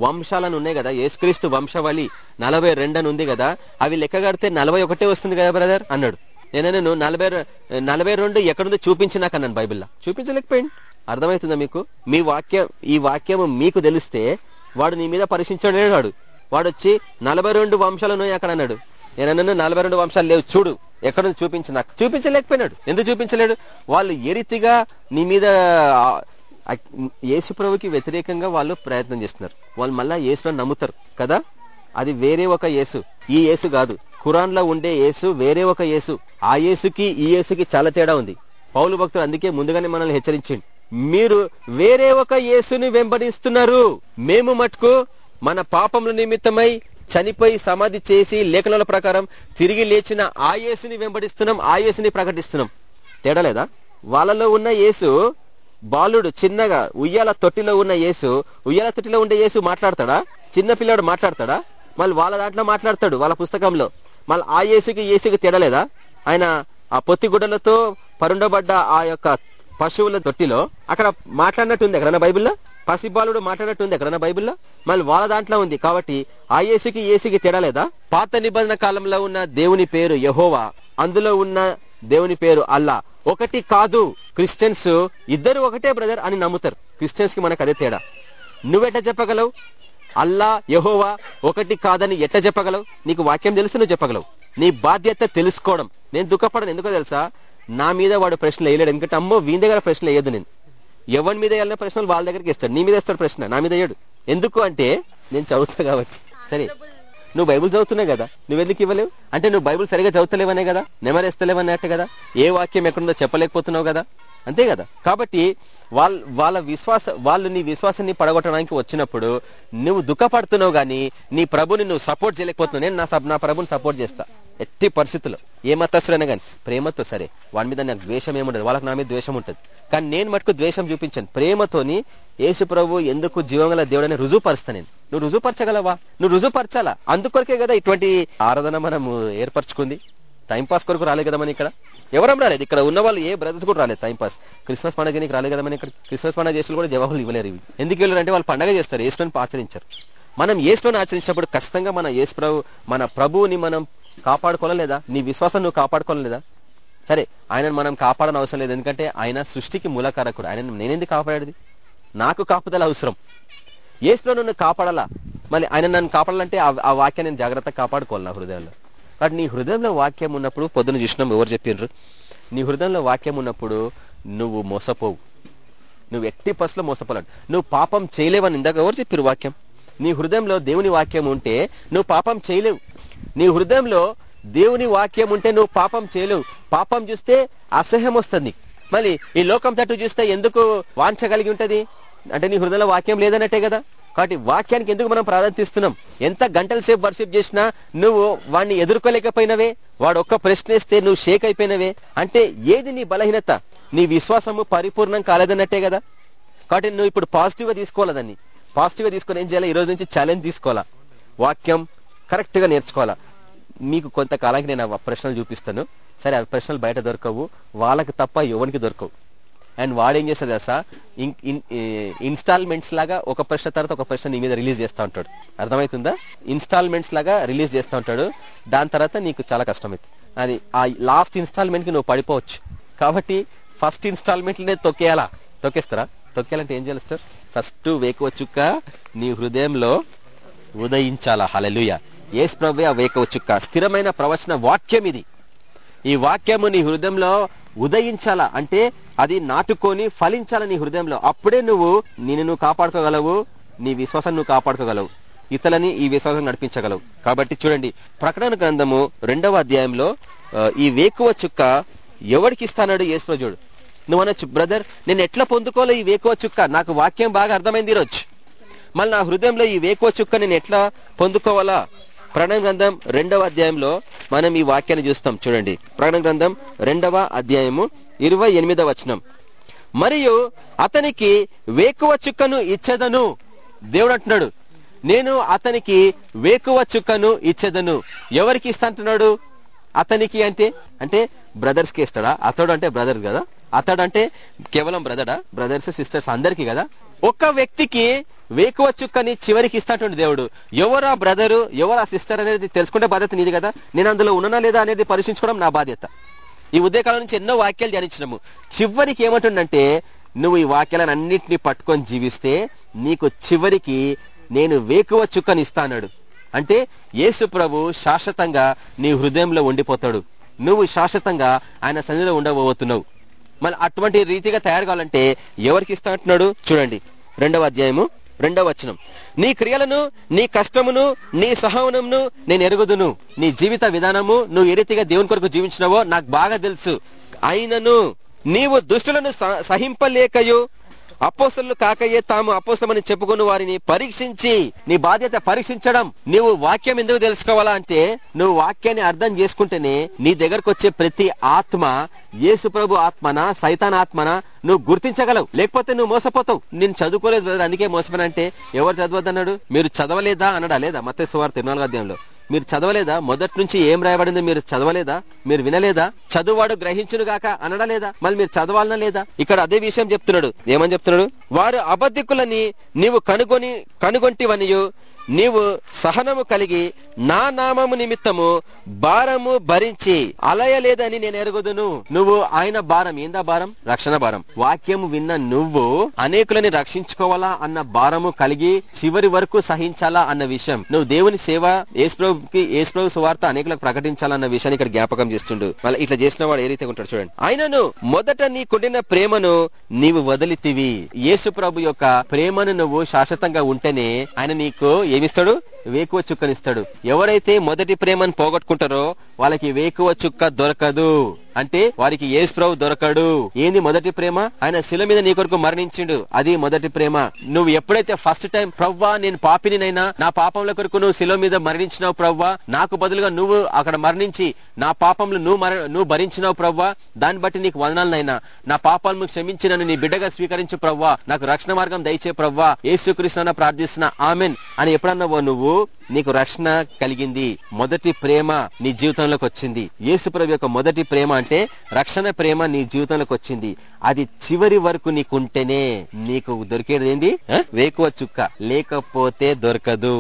వంశాలను ఉన్నాయి కదా యేసుక్రీస్తు వంశవళి నలభై రెండు అని ఉంది కదా అవి లెక్క కడితే నలభై ఒకటే వస్తుంది కదా బ్రదర్ అన్నాడు. నేను నేను నలభై నలభై రెండు ఎక్కడుందో చూపించి నాకు అన్నాను బైబిల్లో. చూపించలేకపోయింది అర్థమవుతుందా మీకు? మీ వాక్యం ఈ వాక్యము మీకు తెలిస్తే వాడు నీ మీద పరీక్షించాడు వాడు. వాడు వచ్చి నలభై రెండు వంశాలు ఉన్నాయి అక్కడ అన్నాడు. నేను నలభై రెండు వంశాలు లేవు. చూడు ఎక్కడ చూపించి నాకు. చూపించలేకపోయినాడు. ఎందుకు చూపించలేడు? వాళ్ళు ఏ రీతిగా నీ మీద యేసు ప్రభుకి వ్యతిరేకంగా వాళ్ళు ప్రయత్నం చేస్తున్నారు. వాళ్ళు మళ్ళా యేసులను నమ్ముతారు కదా? అది వేరే ఒక యేసు. ఈ యేసు కాదు. ఖురాన్లో ఉండే యేసు వేరే ఒక యేసు. ఆ యేసుకి ఈ యేసుకి చాలా తేడా ఉంది. పౌలు భక్తులు అందుకే ముందుగానే మనల్ని హెచ్చరించండి. మీరు వేరే ఒక యేసుని వెంబడిస్తున్నారు. మేము మటుకు మన పాపముల నిమిత్తమై చనిపోయి సమాధి చేసి లేఖనాల ప్రకారం తిరిగి లేచిన ఆ యేసుని వెంబడిస్తున్నాం ఆ యేసుని ప్రకటిస్తున్నాం. తేడా లేదా? వాళ్ళలో ఉన్న యేసు బాలుడు చిన్నగా ఉయ్యాల తొట్టిలో ఉన్న యేసు ఉయ్యాల తొట్టిలో ఉండే యేసు మాట్లాడతాడా? చిన్న పిల్లాడు మాట్లాడతాడా? మళ్ళీ వాళ్ళ దాంట్లో మాట్లాడతాడు వాళ్ళ పుస్తకంలో. మళ్ళీ ఆ యేసుకి యేసుకి తేడలేదా ఆయన ఆ పొత్తిగుడ్డలతో పరుండబడ్డ ఆ యొక్క పశువుల తొట్టిలో. అక్కడ మాట్లాడినట్టు ఉంది ఎక్కడన్నా బైబిల్లో? పసిబాలుడు మాట్లాడినట్టు ఉంది ఎక్కడన్నా బైబిల్లో? మళ్ళీ వాళ్ళ దాంట్లో ఉంది. కాబట్టి ఆ ఏసుకి ఏసుకి తేడా లేదా? పాత నిబంధన కాలంలో ఉన్న దేవుని పేరు యహోవా. అందులో ఉన్న దేవుని పేరు అల్లా. ఒకటి కాదు. క్రిస్టియన్స్ ఇద్దరు ఒకటే బ్రదర్ అని నమ్ముతారు. క్రిస్టియన్స్కి మనకు అదే తేడా. నువ్వెట్లా చెప్పగలవు? అల్లా యహోవా ఒకటి కాదని ఎట్లా చెప్పగలవు? నీకు వాక్యం తెలుసు నువ్వు చెప్పగలవు. నీ బాధ్యత తెలుసుకోవడం. నేను దుఃఖపడను. ఎందుకో తెలుసా? నా మీద వాడు ప్రశ్నలు వేయలేడు. ఎందుకంటే అమ్మో వీని దగ్గర ప్రశ్నలు వేయద్దు నేను. ఎవరి మీద వెళ్ళిన ప్రశ్నలు వాళ్ళ దగ్గరికి ఇస్తాడు నీ మీద ఇస్తాడు ప్రశ్న నా మీద వేయడు. ఎందుకు అంటే నేను చదువుతా కాబట్టి. సరే. నువ్వు బైబుల్ చదువుతున్నావు కదా? నువ్వెందుకు ఇవ్వలేవు? అంటే నువ్వు బైబుల్ సరిగా చదువుతలేవనే కదా? నెమరేస్తలేవన్నట్టు కదా? ఏ వాక్యం ఎక్కడుందో చెప్పలేకపోతున్నావు కదా? అంతే కదా? కాబట్టి వాళ్ళ వాళ్ళ విశ్వాస వాళ్ళు నీ విశ్వాసాన్ని పడగొట్టడానికి వచ్చినప్పుడు నువ్వు దుఃఖపడుతున్నావు కానీ నీ ప్రభుని నువ్వు సపోర్ట్ చేయలేకపోతున్నావు. నేను నా సబ్- నా ప్రభుని సపోర్ట్ చేస్తా. ఎట్టి పరిస్థితుల్లో. ఏ మతస్థుడైనా కానీ ప్రేమతో సరే. వాడి మీద నాకు ద్వేషం ఏముండదు. వాళ్ళకి నా మీద ద్వేషం ఉంటుంది. కానీ నేను మటుకు ద్వేషం చూపించాను. ప్రేమతోని యేసు ప్రభు ఎందుకు జీవంగల దేవుడని రుజువుపరుస్తా నేను. నువ్వు రుజువుపరచగలవా? నువ్వు రుజువుపరచాలా? అందుకొరకే కదా ఇటువంటి ఆరాధన మనము ఏర్పరచుకుంది. టైంపాస్ కొరకు రాలేదు కదా మన ఇక్కడ? ఎవరం రాలేదు. ఇక్కడ ఉన్న వాళ్ళు ఏ బ్రదర్స్ కూడా రాలేదు టైంపాస్ క్రిస్మస్ పండుగ నీకు రాలేదు కదా మన ఇక్కడ? క్రిస్మస్ పండుగ చేసిన కూడా జవాబులు ఇవ్వలేరు ఇవి. ఎందుకు వెళ్ళారంటే వాళ్ళు పండగ చేస్తారు. ఏసులను ఆచరించారు. మనం ఏసులను ఆచరించినప్పుడు ఖచ్చితంగా మన ఏసు ప్రభు మన ప్రభువుని మనం కాపాడుకోలేదా నీ విశ్వాసం నువ్వు కాపాడుకోలేదా సరే ఆయనను మనం కాపాడని అవసరం లేదు. ఎందుకంటే ఆయన సృష్టికి మూలకారకుడు. ఆయన నేనెందుకు కాపాడేది నాకు కాపుదల అవసరం. ఏసులో నన్ను కాపాడాలా? మళ్ళీ ఆయన నన్ను కాపాడాలంటే ఆ- ఆ వాక్యాన్ని నేను జాగ్రత్తగా కాపాడుకోవాలి నా హృదయంలో కాబట్టి నీ హృదయంలో వాక్యం ఉన్నప్పుడు పొద్దున చూసినాం ఎవరు చెప్పిండ్రు? నీ హృదయంలో వాక్యం ఉన్నప్పుడు నువ్వు మోసపోవు. నువ్వు ఎట్టి పసులో మోసపోలేడు నువ్వు పాపం చేయలేవని ఇందాక ఎవరు చెప్పారు వాక్యం? నీ హృదయంలో దేవుని వాక్యం ఉంటే నువ్వు పాపం చేయలేవు. నీ హృదయంలో దేవుని వాక్యం ఉంటే నువ్వు పాపం చేయలేవు. పాపం చూస్తే అసహ్యం వస్తుంది. మళ్ళీ ఈ లోకం తట్టు చూస్తే ఎందుకు వాంచగలిగి కలిగి అంటే నీ హృదయంలో వాక్యం లేదన్నట్టే కదా? కాబట్టి వాక్యానికి ఎందుకు మనం ప్రాధాన్యత ఇస్తున్నాం? ఎంత గంటల సేపు వర్షిప్ చేసినా నువ్వు వాడిని ఎదుర్కోలేకపోయినవే వాడు ఒక్క ప్రశ్నేస్తే నువ్వు షేక్ అయిపోయినవే. అంటే ఏది నీ బలహీనత? నీ విశ్వాసము పరిపూర్ణం కాలేదన్నట్టే కదా? కాబట్టి నువ్వు ఇప్పుడు పాజిటివ్గా తీసుకోవాలి దాన్ని? పాజిటివ్గా తీసుకొని ఏం చేయాలి? ఈ రోజు నుంచి ఛాలెంజ్ తీసుకోవాలా? వాక్యం కరెక్ట్గా నేర్చుకోవాలా? మీకు కొంతకాలానికి నేను ఆ ప్రశ్నలు చూపిస్తాను. సరే ఆ ప్రశ్నలు బయట దొరకవు. వాళ్ళకి తప్ప ఎవరికి దొరకవు. అండ్ వాడేం చేస్తాడు తెలుసా? ఇన్స్టాల్మెంట్స్ లాగా ఒక ప్రశ్న తర్వాత ఒక ప్రశ్న నీ మీద రిలీజ్ చేస్తూ ఉంటాడు. అర్థమవుతుందా? ఇన్స్టాల్మెంట్స్ లాగా రిలీజ్ చేస్తూ ఉంటాడు. దాని తర్వాత నీకు చాలా కష్టమవుతుంది అది ఆ లాస్ట్ ఇన్స్టాల్మెంట్కి నువ్వు పడిపోవచ్చు. కాబట్టి ఫస్ట్ ఇన్స్టాల్మెంట్లనే తొక్కేయాలా? తొక్కేస్తారా? తొక్కేయాలంటే ఏం చేస్తారు ఫస్ట్ వేకవచ్చుక్క నీ హృదయంలో ఉదయించాలా? హలలుయ ఏసు ప్రభు ఆ స్థిరమైన ప్రవచన వాక్యం ఇది. ఈ వాక్యము నీ హృదయంలో ఉదయించాలా? అంటే అది నాటుకొని ఫలించాల నీ హృదయంలో. అప్పుడే నువ్వు నిన్ను నువ్వు కాపాడుకోగలవు నీ విశ్వాసాన్ని నువ్వు కాపాడుకోగలవు. ఇతరులని ఈ విశ్వాసం నడిపించగలవు. కాబట్టి చూడండి ప్రకటన గ్రంథము రెండవ అధ్యాయంలో ఈ వేకువ చుక్క ఎవరికి ఇస్తానాడు యేసుప్రజుడు నువ్వు అనొచ్చు బ్రదర్ నేను ఎట్లా పొందుకోలే ఈ వేకువ చుక్క? నాకు వాక్యం బాగా అర్థమైంది ఈరోజు. మళ్ళీ నా హృదయంలో ఈ వేకువ చుక్క నేను ఎట్లా పొందుకోవాలా? ప్రకటన గ్రంథం రెండవ అధ్యాయంలో మనం ఈ వాక్యాన్ని చూస్తాం. చూడండి. ప్రకటన గ్రంథం రెండవ అధ్యాయము ఇరవై ఎనిమిదవ వచనం. మరియు అతనికి వేకువ చుక్కను ఇచ్చేదను. దేవుడు అంటున్నాడు. నేను అతనికి వేకువ చుక్కను ఇచ్చేదను. ఎవరికి ఇస్తా అంటున్నాడు? అతనికి అంటే అంటే బ్రదర్స్కి ఇస్తాడా? అతడు అంటే బ్రదర్స్ కదా? అతడంటే కేవలం బ్రదడా బ్రదర్స్ సిస్టర్స్ అందరికీ కదా? ఒక్క వ్యక్తికి వేకువ చుక్కని చివరికి ఇస్తాటువంటి దేవుడు. ఎవరా బ్రదరు ఎవరా సిస్టర్ అనేది తెలుసుకుంటే బాధ్యత నీది కదా? నేను అందులో ఉన్నానా లేదా అనేది పరీక్షించుకోవడం నా బాధ్యత. ఈ ఉదయకాలం నుంచి ఎన్నో వాక్యాలు ధ్యానించినాము. చివరికి ఏమంటుండంటే నువ్వు ఈ వాక్యాలను అన్నింటినీ పట్టుకొని జీవిస్తే నీకు చివరికి నేను వేకువ చుక్కని ఇస్తానాడు. అంటే యేసు ప్రభు శాశ్వతంగా నీ హృదయంలో ఉండిపోతాడు. నువ్వు శాశ్వతంగా ఆయన సన్నిధిలో ఉండబోతున్నావు. మళ్ళీ అటువంటి రీతిగా తయారు కావాలంటే ఎవరికి ఇస్తా అంటున్నాడు? చూడండి. రెండవ అధ్యాయము రెండవ వచనం. నీ క్రియలను నీ కష్టమును నీ సహవనంను నేను ఎరుగుదును. నీ జీవిత విధానము నువ్వు ఏ రీతిగా దేవుని కొరకు జీవించినావో నాకు బాగా తెలుసు. అయినను నీవు దుష్టులను సహింపలేకయు. అపోసలు కాకయే తాము అపోసమని చెప్పుకున్న వారిని పరీక్షించి నీ బాధ్యత పరీక్షించడం నువ్వు వాక్యం ఎందుకు తెలుసుకోవాలా అంటే నువ్వు వాక్యాన్ని అర్థం చేసుకుంటేనే నీ దగ్గరకు వచ్చే ప్రతి ఆత్మ యేసు ప్రభు ఆత్మన సైతాన్ ఆత్మన నువ్వు గుర్తించగలవు. లేకపోతే నువ్వు మోసపోతావు. నేను చదువుకోలేదు అందుకే అందుకే మోసపోయినంటే ఎవరు చదవద్దన్నాడు? మీరు చదవలేదా? అన్నాడా? లేదా? మత్స్య సువార్త ఇరవై అధ్యాయంలో. మీరు చదవలేదా? మొదటి నుంచి ఏం రాయబడిందో మీరు చదవలేదా? మీరు వినలేదా? చదువువాడు గ్రహించునుగాక అనడా లేదా మళ్ళీ మీరు చదవాలనా లేదా? ఇక్కడ అదే విషయం చెప్తున్నాడు. ఏమని చెప్తున్నాడు? వారు అబద్ధికులని నీవు కనుగొని కనుగొంటివనియు నీవు సహనము కలిగి నా నామము నిమిత్తము భారము భరించి అలయలేదని నేను ఎరుగుదును. నువ్వు ఆయన భారం ఏందా భారం? రక్షణ భారం. వాక్యము విన్న నువ్వు అనేకులని రక్షించుకోవాలా అన్న భారము కలిగి చివరి వరకు సహించాలా అన్న విషయం. నువ్వు దేవుని సేవ ఏసుప్రభుకి ఏసుప్రభు సువార్త అనేకులకు ప్రకటించాలన్న విషయాన్ని ఇక్కడ జ్ఞాపకం చేస్తుండు. మళ్ళీ ఇట్లా చేసిన వాడు ఏ రీతిగా ఉంటాడు చూడండి. ఆయనను మొదట నీ కొడిన ప్రేమను నీవు వదిలితివి. యేసు ప్రభు యొక్క ప్రేమను నువ్వు శాశ్వతంగా ఉంటేనే ఆయన నీకు ఏమిస్తాడు? వేకువ చుక్కనిస్తాడు. ఎవరైతే మొదటి ప్రేమను పోగొట్టుకుంటారో వాళ్ళకి వేకువ చుక్క దొరకదు. అంటే వారికి ఏసు ప్రభు దొరకడు. ఏంది మొదటి ప్రేమ? ఆయన శిల మీద నీ కొరకు మరణించిండు. అది మొదటి ప్రేమ. నువ్వు ఎప్పుడైతే ఫస్ట్ టైం ప్రవ్వా నేను పాపినినైనా నా పాపంల కొరకు నువ్వు శిల మీద మరణించినావు ప్రవ్వా నాకు బదులుగా నువ్వు అక్కడ మరణించి నా పాపంలో నువ్వు నువ్వు భరించినావు ప్రవ్వా దాన్ని బట్టి నీకు వదనాలనైనా. నా పాపాలను క్షమించి నన్ను నీ బిడ్డగా స్వీకరించు ప్రవ్వా నాకు రక్షణ మార్గం దయచే ప్రవ్వా ఏసుకృష్ణ ప్రార్థిస్తున్న ఆమెన్. అని ఎప్పుడన్నావో నువ్వు నీకు రక్షణ కలిగింది. మొదటి ప్రేమ నీ జీవితం జీవితంలోకి వచ్చింది యేసుప్రభు యొక్క మొదటి ప్రేమ అంటే రక్షణ ప్రేమ నీ జీవితంలోకి వచ్చింది అది చివరి వరకు నీకుంటేనే నీకు దొరికేది ఏంది వేకువ చుక్క. లేకపోతే దొరకదు.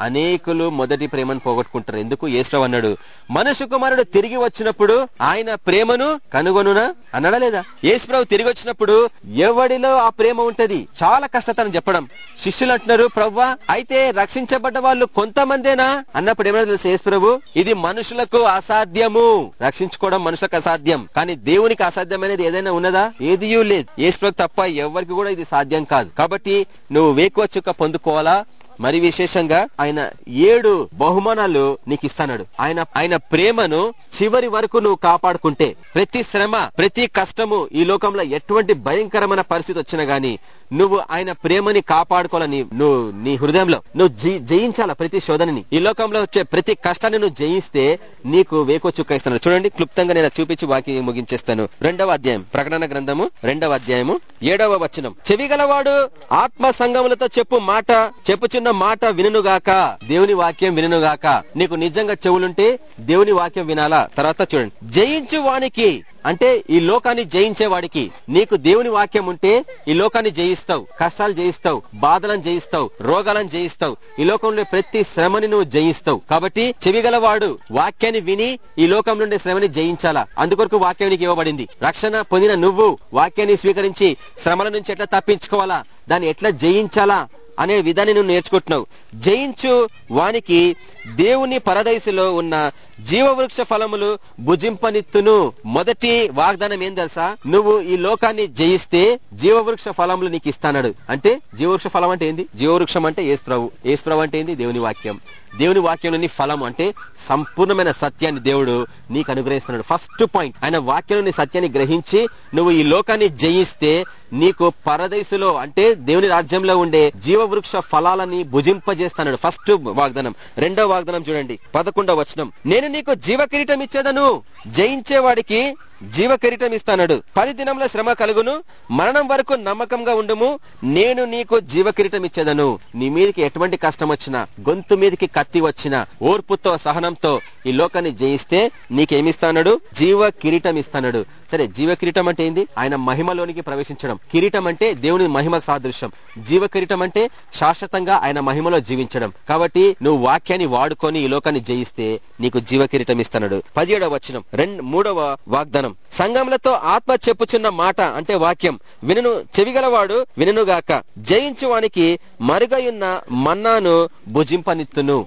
అనేకులు మొదటి ప్రేమను పోగొట్టుకుంటారు. ఎందుకు? యేసురావు అన్నాడు మనుషు కుమారుడు తిరిగి వచ్చినప్పుడు ఆయన ప్రేమను కనుగొనునా? అన్నాడా లేదా? ఏసుప్రభు తిరిగి వచ్చినప్పుడు ఎవడిలో ఆ ప్రేమ ఉంటది? చాలా కష్టతరం చెప్పడం. శిష్యులు అంటున్నారు ప్రవ్వా అయితే రక్షించబడ్డ వాళ్ళు కొంతమందేనా? అన్నప్పుడు ఏమైనా తెలుసు ఏసుప్రభు? ఇది మనుషులకు అసాధ్యము. రక్షించుకోవడం మనుషులకు అసాధ్యం. కానీ దేవునికి అసాధ్యమైనది ఏదైనా ఉన్నదా? ఏదియూ లేదు. ఏసుప్రభు తప్ప ఎవరికి కూడా ఇది సాధ్యం కాదు. కాబట్టి నువ్వు వేకువ చుక్క పొందుకోవాలా? మరి విశేషంగా ఆయన ఏడు బహుమానాలు నీకు ఇస్తాడు ఆయన ఆయన ప్రేమను చివరి వరకు నువ్వు కాపాడుకుంటే ప్రతి శ్రమ ప్రతి కష్టము ఈ లోకంలో ఎటువంటి భయంకరమైన పరిస్థితి వచ్చినా గానీ నువ్వు ఆయన ప్రేమని కాపాడుకోవాలని నువ్వు నీ హృదయంలో. నువ్వు జయించాలా ప్రతి శోధనని? ఈ లోకంలో వచ్చే ప్రతి కష్టాన్ని నువ్వు జయిస్తే నీకు వేకో చుక్కైస్తాను చూడండి క్లుప్తంగా నేను చూపించి వాకి ముగించేస్తాను. రెండవ అధ్యాయం ప్రకటన గ్రంథము రెండవ అధ్యాయము ఏడవ వచనం. చెవిగలవాడు ఆత్మ సంగములతో చెప్పు మాట చెప్పుచున్న మాట వినుగాక దేవుని వాక్యం వినుగాక నీకు నిజంగా చెవులుంటే దేవుని వాక్యం వినాలా? తర్వాత చూడండి. జయించు వానికి అంటే ఈ లోకాన్ని జయించేవాడికి నీకు దేవుని వాక్యం ఉంటే ఈ లోకాన్ని జయిస్తావు. కష్టాలు జయిస్తావు బాధలను జయిస్తావు రోగాలను జయిస్తావు. ఈ లోకంలో ప్రతి శ్రమని నువ్వు జయిస్తావు. కాబట్టి చెవిగలవాడు వాక్యాన్ని విని ఈ లోకంలో ఉండే శ్రమని జయించాలా? అందుకొరకు వాక్యానికి ఇవ్వబడింది. రక్షణ పొందిన నువ్వు వాక్యాన్ని స్వీకరించి శ్రమల నుంచి ఎట్లా తప్పించుకోవాలా? దాన్ని ఎట్లా జయించాలా? అనే విధాన్ని నువ్వు నేర్చుకుంటున్నావు. జయించు వానికి దేవుని పరదయసులో ఉన్న జీవవృక్ష ఫలములు భుజింపనిత్తును. మొదటి వాగ్దానం ఏం తెలుసా? నువ్వు ఈ లోకాన్ని జయిస్తే జీవవృక్ష ఫలములు నీకు ఇస్తానడు. అంటే జీవవృక్ష ఫలం అంటే ఏంది? జీవవృక్షం అంటే ఏసుప్రభు. ఏసుప్రభు అంటే ఏంది? దేవుని వాక్యం. దేవుని వాక్యంలోని ఫలం అంటే సంపూర్ణమైన సత్యాన్ని దేవుడు నీకు అనుగ్రహిస్తున్నాడు. ఫస్ట్ పాయింట్ ఆయన వాక్యంలోని సత్యాన్ని గ్రహించి నువ్వు ఈ లోకాన్ని జయిస్తే నీకు పరదైసులో అంటే దేవుని రాజ్యంలో ఉండే జీవవృక్ష ఫలాలని భుజింపజేస్తాడు ఫస్ట్ వాగ్దానం. రెండో వాగ్దానం చూడండి. పదకొండవ వచనం. నేను నీకు జీవ కిరీటం ఇచ్చేదను. జయించేవాడికి జీవ కిరీటం ఇస్తానడు. పది దినంలో శ్రమ కలుగును. మరణం వరకు నమ్మకంగా ఉండుము. నేను నీకు జీవ కిరీటం ఇచ్చేదను. నీ మీదకి ఎటువంటి కష్టం వచ్చినా గొంతు మీదకి కత్తి వచ్చినా ఓర్పుతో సహనంతో ఈ లోకాన్ని జయిస్తే నీకేమిస్తాడు జీవ కిరీటం ఇస్తాడు సరే జీవ కిరీటం అంటే ఏంది? ఆయన మహిమలోనికి ప్రవేశించడం. కిరీటం అంటే దేవుని మహిమకు సాదృశ్యం. జీవ కిరీటం అంటే శాశ్వతంగా ఆయన మహిమలో జీవించడం. కాబట్టి నువ్వు వాక్యాన్ని వాడుకొని ఈ లోకాన్ని జయిస్తే నీకు జీవ కిరీటం ఇస్తాడు పదిహేడవ వచనం. రెండు మూడవ వాగ్దానం. సంఘములతో ఆత్మ చెప్పుచున్న మాట అంటే వాక్యం. వినను చెవిగలవాడు వినుగాక జయించు వానికి మరుగయున్న మన్నాను భుజింపనిత్తును.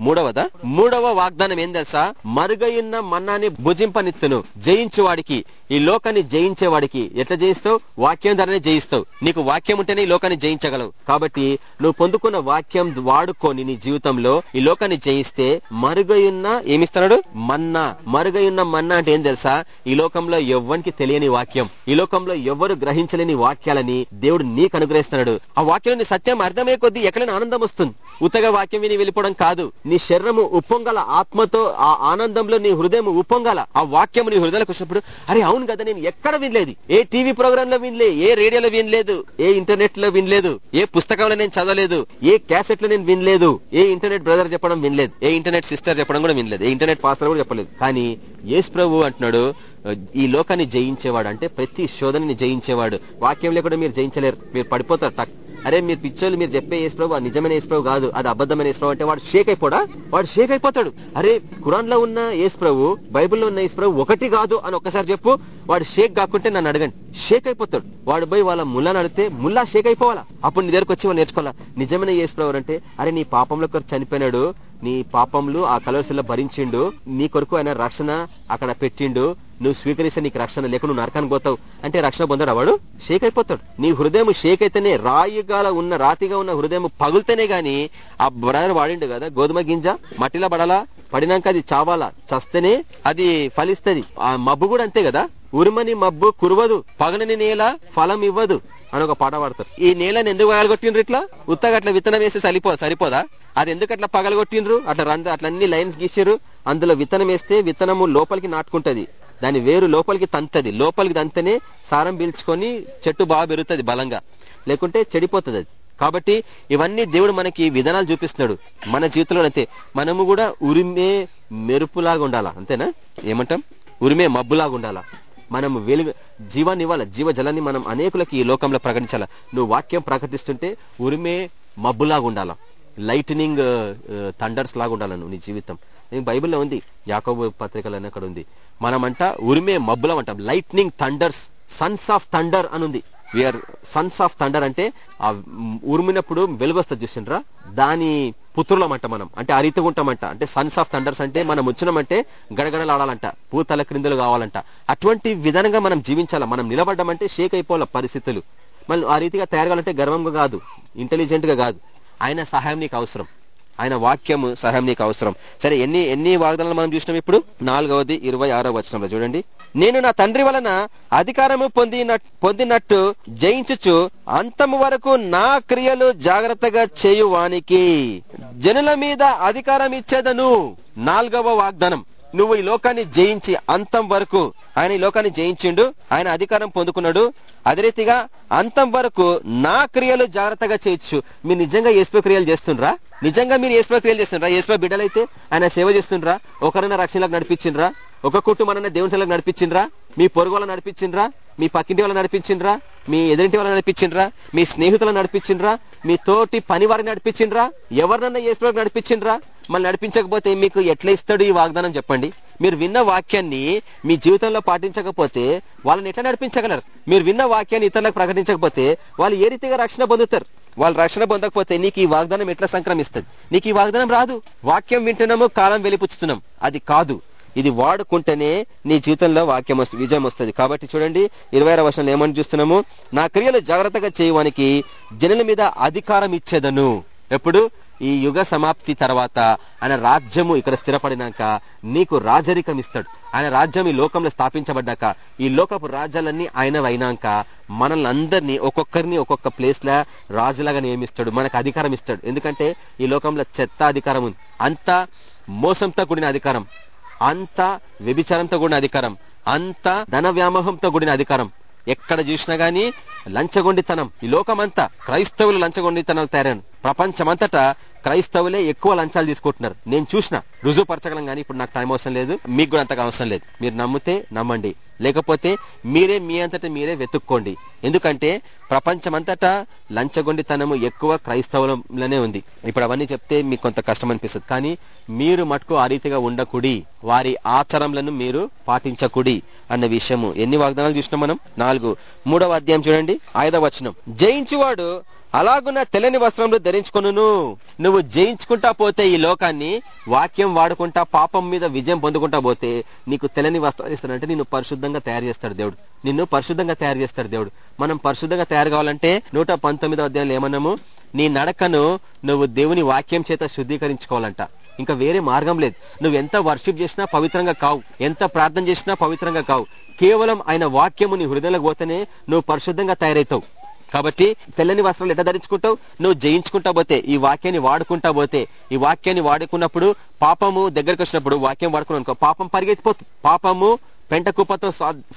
మూడవదా? మూడవ వాగ్దానం ఏం తెలుసా? మరుగయున్న మన్నాని భుజింపనిత్తును. జయించేవాడికి ఈ లోకాన్ని జయించేవాడికి ఎట్లా జయిస్తావు? వాక్యం ద్వారానే జయిస్తావు. నీకు వాక్యం ఉంటేనే ఈ లోకాన్ని జయించగలవు. కాబట్టి నువ్వు పొందుకున్న వాక్యం వాడుకొని నీ జీవితంలో ఈ లోకాన్ని జయిస్తే మరుగయున్న ఏమిస్తున్నాడు మన్నా. మరుగయున్న మన్నా అంటే ఏం తెలుసా? ఈ లోకంలో ఎవ్వరికి తెలియని వాక్యం. ఈ లోకంలో ఎవరు గ్రహించలేని వాక్యాలని దేవుడు నీకు అనుగ్రహిస్తున్నాడు. ఆ వాక్యం సత్యం అర్థమయ్యే కొద్దీ ఎక్కడైనా ఆనందం వస్తుంది. ఉత్తగా వాక్యం విని వెళ్ళిపోవడం కాదు. నీ శరీరము ఉప్పొంగల ఆత్మతో ఆ ఆనందంలో నీ హృదయం ఉప్పొంగల ఆ వాక్యం నీ హృదయలకు వచ్చినప్పుడు అరే అవును కదా నేను ఎక్కడ వినలేదు? ఏ టీవీ ప్రోగ్రామ్లో వినలే ఏ రేడియోలో వినలేదు ఏ ఇంటర్నెట్లో వినలేదు ఏ పుస్తకంలో నేను చదవలేదు ఏ క్యాసెట్లో నేను వినలేదు ఏ ఇంటర్నెట్ బ్రదర్ చెప్పడం వినలేదు ఏ ఇంటర్నెట్ సిస్టర్ చెప్పడం కూడా వినలేదు ఏ ఇంటర్నెట్ పాస్టర్ కూడా చెప్పలేదు. కానీ యేసు ప్రభు అంటున్నాడు ఈ లోకాన్ని జయించేవాడు అంటే ప్రతి శోధనని జయించేవాడు. వాక్యం లేకుండా మీరు జయించలేరు మీరు పడిపోతారు టక్ అరే మీరు పిచ్చోళ్ళు మీరు చెప్పే ఏసుప్రభు అది నిజమైన ఏసుప్రభు కాదు అది అబద్ధమైన ఏసుప్రభు అంటే వాడు షేక్ అయిపోడా? వాడు షేక్ అయిపోతాడు. అరే కురాన్లో ఉన్న ఏసుప్రభు బైబిల్లో ఉన్న ఏసుప్రభు ఒకటి కాదు అని ఒక్కసారి చెప్పు వాడు షేక్ కాకుంటే నన్ను అడగండి. షేక్ అయిపోతాడు. వాడు పోయి వాళ్ళ ముల్లా నడితే ముల్లా షేక్ అయిపోవాలా? అప్పుడు నీ దగ్గరకు వచ్చి వాళ్ళు నేర్చుకోవాలా? నిజమైన ఏసుప్రభు అంటే అరే నీ పాపంలో కొరకు చనిపోయినాడు నీ పాపంలో ఆ కలవరిశల్లో భరించిండు నీ కొరకు ఆయన రక్షణ అక్కడ పెట్టిండు నువ్వు స్వీకరిస్తే నీకు రక్షణ లేకుండా నువ్వు నరకానికి పోతావు. అంటే రక్షణ పొందాడు వాడు? షేక్ అయిపోతాడు. నీ హృదయం షేక్ అయితేనే రాయిగాల ఉన్న రాతిగా ఉన్న హృదయం పగులుతేనే గాని ఆ బ్రదర్ వాడిండు కదా గోధుమ గింజ మట్టిలో పడాలా? పడినాక అది చావాలా? చస్తేనే అది ఫలిస్తది. ఆ మబ్బు కూడా అంతే కదా. ఉరుమని మబ్బు కురవదు. పగలని నేల ఫలం ఇవ్వదు అని ఒక పాట పాడతారు. ఈ నేలని ఎందుకు పగలగొట్టిండ్రు ఇట్లా? ఉత్తగా అట్లా విత్తనం వేస్తే సరిపో సరిపోదా? అది ఎందుకు అట్లా పగలగొట్టిండ్రు? అట్లా రంద అట్లా అన్ని లైన్స్ గీసారు అందులో విత్తనం వేస్తే విత్తనము లోపలికి నాటుకుంటది. దాని వేరు లోపలికి తంతది. లోపలికి తంతనే సారం పీల్చుకొని చెట్టు బాగా పెరుగుతుంది బలంగా. లేకుంటే చెడిపోతుంది అది. కాబట్టి ఇవన్నీ దేవుడు మనకి విధానాలు చూపిస్తున్నాడు. మన జీవితంలో అంతే. మనము కూడా ఉరిమే మెరుపులాగా ఉండాలా? అంతేనా? ఏమంటాం? ఉరిమే మబ్బులాగా ఉండాలా? మనం వెలుగు జీవాన్ని ఇవ్వాలి? జీవజలాన్ని మనం అనేకులకి ఈ లోకంలో ప్రకటించాలా? నువ్వు వాక్యం ప్రకటిస్తుంటే ఉరిమే మబ్బులాగా ఉండాలా? లైటనింగ్ థండర్స్ లాగా ఉండాలను నువ్వు నీ జీవితం? నేను బైబిల్లో ఉంది. యాకోబు పత్రికలు అక్కడ ఉంది. మనమంట ఉరిమే మబ్బులం అంటాం. Lightning thunders sons of thunder అని ఉంది విఆర్ సన్స్ ఆఫ్ థండర్ అంటే ఆ ఉరిమినప్పుడు వెలుగొస్తుంది చూసిండ్రా? దాని పుత్రులమంట మనం. అంటే ఆ రీతిగా ఉంటామంట. అంటే సన్స్ ఆఫ్ థండర్స్ అంటే మనం వచ్చినామంటే గడగడలాడాలంట. పూతల క్రిందలు కావాలంట. అటువంటి విధానంగా మనం జీవించాలా? మనం నిలబడ్డామంటే షేక్ అయిపోవాల పరిస్థితులు. మళ్ళీ ఆ రీతిగా తయారగాలంటే గర్వంగా కాదు. ఇంటెలిజెంట్గా కాదు. ఆయన సహాయం నీకు అవసరం. ఆయన వాక్యము సహాయం నీకు అవసరం. సరే ఎన్ని ఎన్ని వాగ్దానాలు మనం చూసినాం ఇప్పుడు? నాలుగవది ఇరవై ఆరో వచనంలో చూడండి. నేను నా తండ్రి వలన అధికారము పొందిన పొందినట్టు జయించుచు అంతము వరకు నా క్రియలు జాగ్రత్తగా చేయువానికి జనుల మీద అధికారం ఇచ్చేదను. నాలుగవ వాగ్దానం. నువ్వు ఈ లోకాన్ని జయించి అంతం వరకు ఆయన ఈ లోకాన్ని జయించిండు ఆయన అధికారం పొందుకున్నాడు. అదే రీతిగా అంతం వరకు నా క్రియలు జాగ్రత్తగా చేయొచ్చు మీరు నిజంగా ఏసుపై క్రియలు చేస్తుండ్రా? నిజంగా మీరు ఏసుపై క్రియలు చేస్తుండ్రా? ఏసుపై బిడ్డలైతే ఆయన సేవ చేస్తుండ్రా? ఒకరైనా రక్షణలకు నడిపించిండ్రా? ఒక కుటుంబాన్ని దేవుని సేవలకు నడిపించిండ్రా? మీ పొరుగు వాళ్ళని నడిపించిండ్రా? మీ పక్కింటి వాళ్ళని నడిపించిండ్రా? మీ ఎదురింటి వాళ్ళ నడిపించిండ్రా? మీ స్నేహితులను నడిపించిండ్రా? మీ తోటి పని వారిని నడిపించిండ్రా? ఎవరినన్నా ఏసులోకి నడిపించిండ్రా? మళ్ళీ నడిపించకపోతే మీకు ఎట్లా ఇస్తాడు ఈ వాగ్దానం చెప్పండి. మీరు విన్న వాక్యాన్ని మీ జీవితంలో పాటించకపోతే వాళ్ళని ఎట్లా నడిపించగలరు? మీరు విన్న వాక్యాన్ని ఇతరులకు ప్రకటించకపోతే వాళ్ళు ఏ రీతిగా రక్షణ పొందుతారు? వాళ్ళు రక్షణ పొందకపోతే నీకు ఈ వాగ్దానం ఎట్లా సంక్రమిస్తుంది? నీకు ఈ వాగ్దానం రాదు. వాక్యం వింటున్నాము కాలం వెలిపుచ్చుతున్నాం. అది కాదు. ఇది వాడుకుంటేనే నీ జీవితంలో వాక్యం వస్తుంది విజయం వస్తుంది. కాబట్టి చూడండి ఇరవై ఆరో వర్షంలో ఏమని చూస్తున్నాము? నా క్రియలు జాగ్రత్తగా చేయవానికి జనుల మీద అధికారం ఇచ్చేదను. ఎప్పుడు? ఈ యుగ సమాప్తి తర్వాత ఆయన రాజ్యము ఇక్కడ స్థిరపడినాక నీకు రాజరికం ఇస్తాడు. ఆయన రాజ్యం ఈ లోకంలో స్థాపించబడ్డాక ఈ లోకపు రాజ్యాలన్నీ ఆయన అయినాక మనల్ని అందరినీ ఒక్కొక్కరిని ఒక్కొక్క ప్లేస్లో రాజులాగా నియమిస్తాడు. మనకు అధికారం ఇస్తాడు. ఎందుకంటే ఈ లోకంలో చెత్త అధికారం ఉంది. అంతా మోసంతో కూడిన అధికారం. అంత వ్యభిచారంతో కూడిన అధికారం. అంత ధన వ్యామోహంతో కూడిన అధికారం. ఎక్కడ చూసినా గానీ లంచగొండితనం. ఈ లోకమంతా క్రైస్తవులు లంచగొండితనం తయారాను ప్రపంచమంతటా క్రైస్తవులే ఎక్కువ లంచాలు తీసుకుంటున్నారు. నేను చూసిన రుజువుపరచగలం కానీ ఇప్పుడు నాకు టైం అవసరం లేదు. మీకు కూడా అంతగా అవసరం లేదు. మీరు నమ్మితే నమ్మండి. లేకపోతే మీరే మీ అంతటా మీరే వెతుక్కోండి. ఎందుకంటే ప్రపంచమంతటా లంచగొండితనము ఎక్కువ క్రైస్తవులలోనే ఉంది. ఇప్పుడు అవన్నీ చెప్తే మీకు కొంత కష్టం అనిపిస్తుంది. కానీ మీరు మటుకు ఆ రీతిగా ఉండకుడి. వారి ఆచారంలను మీరు పాటించకుడి అన్న విషయము. ఎన్ని వాగ్దానాలు చూసినాం మనం? నాలుగు. మూడవ అధ్యాయం చూడండి. ఐదవ వచనం. జయించువాడు అలాగున తెల్లని వస్త్రములు ధరించుకును నువ్వు జయించుకుంటా పోతే ఈ లోకాన్ని వాక్యం వాడుకుంటా పాపం మీద విజయం పొందుకుంటా పోతే నీకు తెల్లని వస్త్రాలు ఇస్తానంటే నిన్ను పరిశుద్ధంగా తయారు చేస్తాడు దేవుడు. నిన్ను పరిశుద్ధంగా తయారు చేస్తాడు దేవుడు. మనం పరిశుద్ధంగా తయారు కావాలంటే నూట పంతొమ్మిదో అధ్యాయంలో ఏమన్నాము? నీ నడకను నువ్వు దేవుని వాక్యం చేత శుద్ధీకరించుకోవాలంట. ఇంకా వేరే మార్గం లేదు. నువ్వు ఎంత వర్షిప్ చేసినా పవిత్రంగా కావు. ఎంత ప్రార్థన చేసినా పవిత్రంగా కావు. కేవలం ఆయన వాక్యము నీ హృదయంలోకి పోతేనే నువ్వు పరిశుద్ధంగా తయారవుతావు కాబట్టి తెల్లని వస్త్రాలు ఎట్లా ధరించుకుంటావు? నువ్వు జయించుకుంటా పోతే ఈ వాక్యాన్ని వాడుకుంటా పోతే ఈ వాక్యాన్ని వాడుకున్నప్పుడు పాపము దగ్గరకు వచ్చినప్పుడు వాక్యం వాడుకున్నావు అనుకో పాపం పరిగెత్తిపోతుంది పాపము పెంట కుప్పతో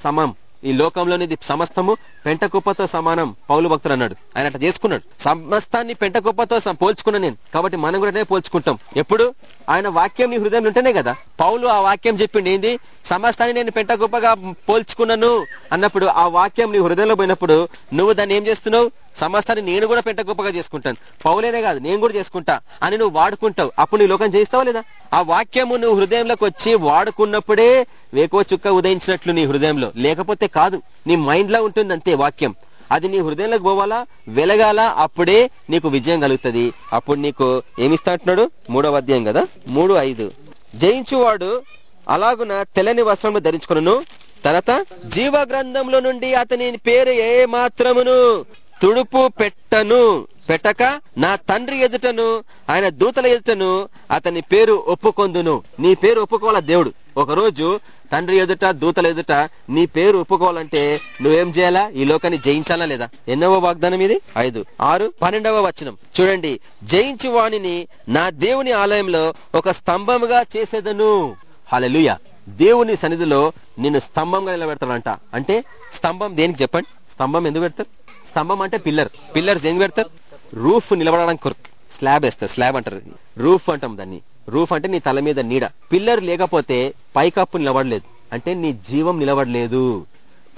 సమం. ఈ లోకంలోనిది సమస్తము పెంట కుప్పతో సమానం. పౌలు భక్తుడు అన్నాడు. ఆయన అట్లా చేసుకున్నాడు. సమస్తాన్ని పెంట కుప్పతో పోల్చుకున్నా నేను. కాబట్టి మనం కూడా పోల్చుకుంటాం. ఎప్పుడు? ఆయన వాక్యం నీ హృదయం ఉంటేనే కదా. పౌలు ఆ వాక్యం చెప్పిండు ఏంది? సమస్తాన్ని నేను పెంట కుప్పగా పోల్చుకున్నాను అన్నప్పుడు ఆ వాక్యం నీ హృదయంలో పోయినప్పుడు నువ్వు దాన్ని ఏం చేస్తున్నావు? సమస్తాన్ని నేను కూడా పెంట గొప్పగా చేసుకుంటాను. పౌలేనే కాదు నేను కూడా చేసుకుంటా అని నువ్వు వాడుకుంటావు. అప్పుడు నీ లోకం చేయిస్తావా లేదా? ఆ వాక్యము నువ్వు హృదయంలోకి వచ్చి వాడుకున్నప్పుడే వేకో చుక్క ఉదయించినట్లు నీ హృదయంలో. లేకపోతే కాదు నీ మైండ్లో ఉంటుంది అంతే వాక్యం. అది నీ హృదయంలోకి పోవాలా? వెలగాల? అప్పుడే నీకు విజయం కలుగుతుంది. అప్పుడు నీకు ఏమిస్తా అంటున్నాడు? మూడవ అధ్యాయం కదా? మూడు ఐదు. జయించువాడు అలాగున తెల్లని వస్త్రము ధరించుకును తర్వాత జీవ గ్రంథంలో నుండి అతని పేరు ఏ మాత్రమును తుడుపు పెట్టను. పెట్టక నా తండ్రి ఎదుటను ఆయన దూతల ఎదుటను అతని పేరు ఒప్పుకొందును. నీ పేరు ఒప్పుకోవాలా దేవుడు? ఒకరోజు తండ్రి ఎదుట దూతల ఎదుట నీ పేరు ఒప్పుకోవాలంటే నువ్వేం చేయాలా? ఈ లోకాన్ని జయించాలా లేదా? ఎన్నవ వాగ్దానం ఇది? ఐదు. ఆరు. పన్నెండవ వచనం. చూడండి. జయించు వాణిని నా దేవుని ఆలయంలో ఒక స్తంభముగా చేసేదను. హలలుయ దేవుని సన్నిధిలో నిన్ను స్తంభంగా నిలబెడతాడంట. అంటే స్తంభం దేనికి చెప్పండి? స్తంభం ఎందుకు పెడతారు? స్తంభం అంటే పిల్లర్. పిల్లర్స్ ఎందుకు పెడతారు? రూఫ్ నిలబడడానికి కొరకు. స్లాబ్ వేస్తారు. స్లాబ్ అంటారు రూఫ్ అంటాం దాన్ని. రూఫ్ అంటే నీ తల మీద నీడ. పిల్లర్ లేకపోతే పైకప్పు నిలబడలేదు. అంటే నీ జీవం నిలబడలేదు.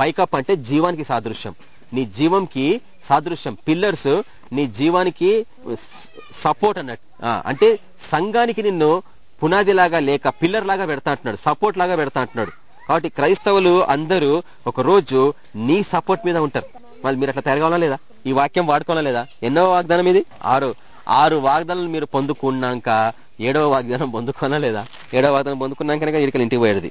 పైకప్పు అంటే జీవానికి సాదృశ్యం. నీ జీవంకి సాదృశ్యం. పిల్లర్స్ నీ జీవానికి సపోర్ట్ అన్నట్టు. అంటే సంఘానికి నిన్ను పునాది లాగా లేక పిల్లర్ లాగా పెడతా అంటున్నాడు. సపోర్ట్ లాగా పెడతా అంటున్నాడు. కాబట్టి క్రైస్తవులు అందరూ ఒక రోజు నీ సపోర్ట్ మీద ఉంటారు. మళ్ళీ మీరు అట్లా తిరగాలా లేదా? ఈ వాక్యం వాడుకోవాలా లేదా? ఎన్నో వాగ్దానం ఇది? ఆరు. ఆరు వాగ్దానాలు మీరు పొందుకున్నాక ఏడవ వాగ్దానం పొందుకున్నా లేదా? ఏడవ వాగ్దానం పొందుకున్నాక ఇడికలు ఇంటికి పోయేది.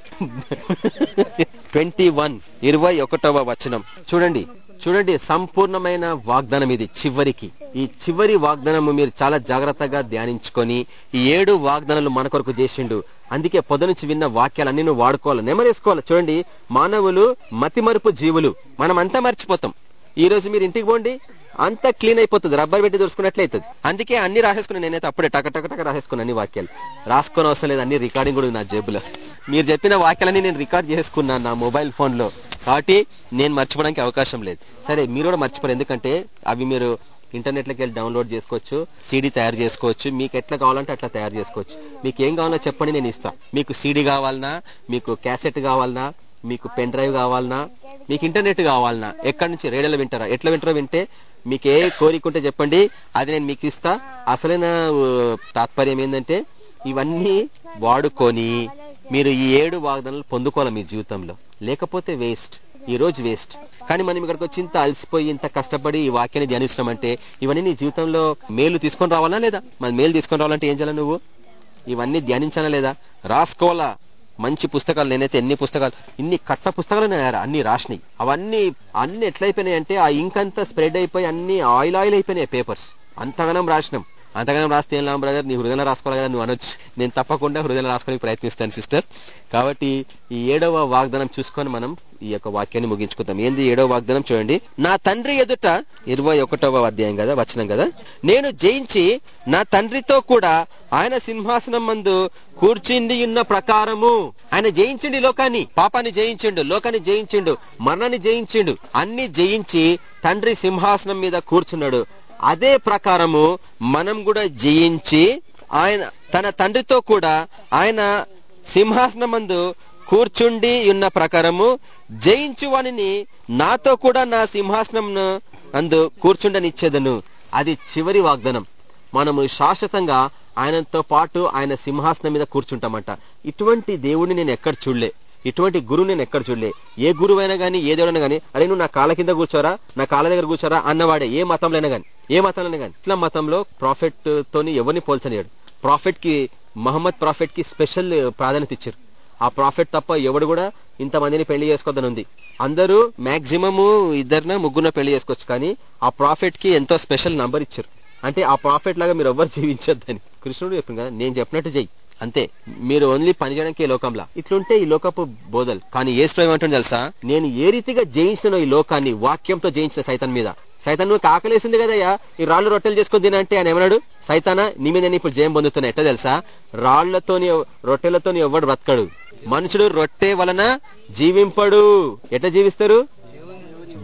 ట్వంటీ వన్ ఇరవై ఒకటవ వచనం. చూడండి చూడండి సంపూర్ణమైన వాగ్దానం ఇది చివరికి. ఈ చివరి వాగ్దానము మీరు చాలా జాగ్రత్తగా ధ్యానించుకొని ఈ ఏడు వాగ్దానాలు మన కొరకు చేసిండు. అందుకే పొద నుంచి విన్న వాక్యాలన్నీ నువ్వు వాడుకోవాలి నెమరేసుకోవాలి. చూడండి మానవులు మతిమరుపు జీవులు. మనం అంతా మర్చిపోతాం. ఈ రోజు మీరు ఇంటికి పోండి అంతా క్లీన్ అయిపోతుంది రబ్బర్ పెట్టి దొరుకున్నట్లయితుంది అందుకే అన్ని రాసేసుకున్నాను నేనైతే అప్పుడే టక టక టక రాసేసుకున్నాను అన్ని వాక్యాలు. రాసుకొని అవసరం లేదు అన్ని రికార్డింగ్ కూడా నా జేబులో. మీరు చెప్పిన వాక్యాలన్నీ నేను రికార్డ్ చేసుకున్నాను నా మొబైల్ ఫోన్లో. కాబట్టి నేను మర్చిపోవడానికి అవకాశం లేదు. సరే మీరు కూడా మర్చిపోరు ఎందుకంటే అవి మీరు ఇంటర్నెట్లోకి వెళ్ళి డౌన్లోడ్ చేసుకోవచ్చు సీడీ తయారు చేసుకోవచ్చు మీకు ఎట్లా కావాలంటే అట్లా తయారు చేసుకోవచ్చు. మీకు ఏం కావాలో చెప్పండి నేను ఇస్తా. మీకు సీడీ కావాలన్నా మీకు క్యాసెట్ కావాలన్నా మీకు పెన్ డ్రైవ్ కావాలన్నా మీకు ఇంటర్నెట్ కావాలన్నా ఎక్కడి నుంచి రేడియోలో వింటారా? ఎట్లా వింటారో వింటే మీకు ఏ చెప్పండి అది నేను మీకు ఇస్తా. అసలైన తాత్పర్యం ఏంటంటే ఇవన్నీ వాడుకొని మీరు ఈ ఏడు వాగ్దానాలు పొందుకోవాలి మీ జీవితంలో. లేకపోతే వేస్ట్. ఈ రోజు వేస్ట్. కానీ మనం ఇక్కడికి వచ్చి ఇంత అలసిపోయి ఇంత కష్టపడి ఈ వాక్యాన్ని ధ్యానిస్తున్నామంటే ఇవన్నీ నీ జీవితంలో మేలు తీసుకొని రావాలా లేదా? మరి మేలు తీసుకొని రావాలంటే ఏం చేయాలి నువ్వు? ఇవన్నీ ధ్యానించాలా లేదా? రాసుకోవాలా? మంచి పుస్తకాలు నేనైతే ఎన్ని పుస్తకాలు ఇన్ని కట్ట పుస్తకాలు నేను అన్ని రాసినాయి. అవన్నీ అన్ని ఎట్లయిపోయినాయి అంటే ఆ ఇంక్ అంతా స్ప్రెడ్ అయిపోయి అన్ని ఆయిల్ ఆయిల్ అయిపోయినాయి పేపర్స్ అంతగానం రాసినాం. అంతగానం రాస్తే ఏం లాభం బ్రదర్ నీ హృదయంలో రాసుకోవాలి కదా నువ్వు అనొచ్చు. నేను తప్పకుండా హృదయంలో రాసుకోవడానికి ప్రయత్నిస్తాను సిస్టర్ కాబట్టి ఈ ఏడవ వాగ్దానం చూసుకొని మనం ఈ యొక్క వాక్యాన్ని ముగించుకుందాం. ఏంది ఏడవ వాగ్దానం చూడండి. నా తండ్రి ఎదుట ఇరవై ఒకటవ అధ్యాయం కదా వచనం కదా? నేను జయించి నా తండ్రితో కూడా ఆయన సింహాసనం మందు కూర్చుండి ఉన్న ప్రకారము ఆయన జయించిండు ఈ లోకాన్ని. పాపాన్ని జయించిండు లోకాన్ని జయించిండు మరణాన్ని జయించిండు అన్ని జయించి తండ్రి సింహాసనం మీద కూర్చున్నాడు. అదే ప్రకారము మనం కూడా జయించి ఆయన తన తండ్రితో కూడా ఆయన సింహాసనమందు కూర్చుండి ఉన్న ప్రకారము జయించువనిని నాతో కూడా నా సింహాసనం అందు కూర్చుండనిచ్చేదను. అది చివరి వాగ్దానం. మనము శాశ్వతంగా ఆయనతో పాటు ఆయన సింహాసనం మీద కూర్చుంటామంట. ఇటువంటి దేవుడిని నేను ఎక్కడ చూడలే. ఇటువంటి గురువు నేను ఎక్కడ చూడలే. ఏ గురువైనా గానీ ఏ దేవుడైనా గానీ అరే నువ్వు నా కాళ్ళ కింద కూర్చోరా నా కాళ్ళ దగ్గర కూర్చోరా అన్నవాడే. ఏ మతంలో అయినా గానీ ఏ మతంలో గానీ. ఇట్లా మతంలో ప్రాఫిట్ తోని ఎవరిని పోల్చనియాడు ప్రాఫిట్కి మహమ్మద్ ప్రాఫిట్కి స్పెషల్ ప్రాధాన్యత ఇచ్చారు. ఆ ప్రాఫిట్ తప్ప ఎవడు కూడా ఇంతమందిని పెళ్ళి చేసుకోవద్దని ఉంది. అందరూ మాక్సిమము ఇద్దరిన ముగ్గురున పెళ్ళి చేసుకోవచ్చు కానీ ఆ ప్రాఫిట్కి ఎంతో స్పెషల్ నంబర్ ఇచ్చారు. అంటే ఆ ప్రాఫిట్ లాగా మీరు ఎవ్వరు జీవించొద్దని. కృష్ణుడు చెప్పింది కదా నేను చెప్పినట్టు చెయ్యి. అంతే. మీరు ఓన్లీ పని చేయడానికి ఈ లోకంలా. ఇట్లుంటే ఈ లోకపు బోధలు. కానీ ఏ స్ప్రయం అంటుంది తెలుసా? నేను ఏ రీతిగా జయించిన ఈ లోకాన్ని వాక్యంతో జయించిన సైతం మీద. సైతాన్ నువ్వు కాకలేసింది కదయ్యా? ఈ రాళ్ళు రొట్టెలు చేసుకుని తినంటే ఆయన ఏమన్నాడు? సైతానా నీ మీద నేను ఇప్పుడు జయం పొందుతున్నా. ఎట్లా తెలుసా? రాళ్ళతోని రొట్టెలతోని ఎవ్వడు బ్రతకడు? మనుషుడు రొట్టె వలన జీవింపడు. ఎట్లా జీవిస్తారు?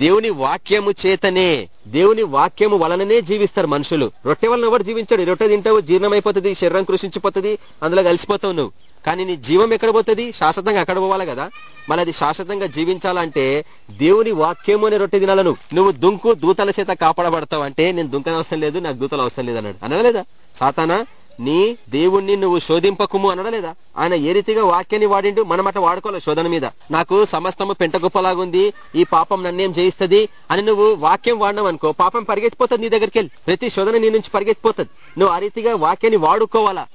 దేవుని వాక్యము చేతనే దేవుని వాక్యము వలననే జీవిస్తారు మనుషులు. రొట్టె వలన ఎవరు జీవించాడు? రొట్టె తింటావు జీర్ణమైపోతుంది శరీరం కృషించిపోతుంది అందులో కలిసిపోతావు నువ్వు. కానీ నీ జీవం ఎక్కడ పోతుంది? శాశ్వతంగా అక్కడ పోవాలి కదా? మరి అది శాశ్వతంగా జీవించాలంటే దేవుని వాక్యము అనే రొట్టె తినాలను నువ్వు. దుంకు దూతల చేత కాపాడబడతావు అంటే నేను దుంకన అవసరం లేదు నాకు దూతలు అవసరం లేదు అన్నాడు అనలేదా? సాతానా? నీ దేవుణ్ణి నువ్వు శోధింపకుము అనడలేదా? ఆయన ఏ రీతిగా వాక్యాన్ని వాడిండు? మనం అట్లా వాడుకోవాలి శోధన మీద? నాకు సమస్తము పెంటగుప్పలాగుంది. ఈ పాపం నన్నేం చేయిస్తుంది అని నువ్వు వాక్యం వాడినావు అనుకో పాపం పరిగెత్తిపోతుంది నీ దగ్గరికి వెళ్ళి ప్రతి శోధన నీ నుంచి పరిగెత్తిపోతుంది. నువ్వు ఆ రీతిగా వాక్యాన్ని వాడుకోవాలా?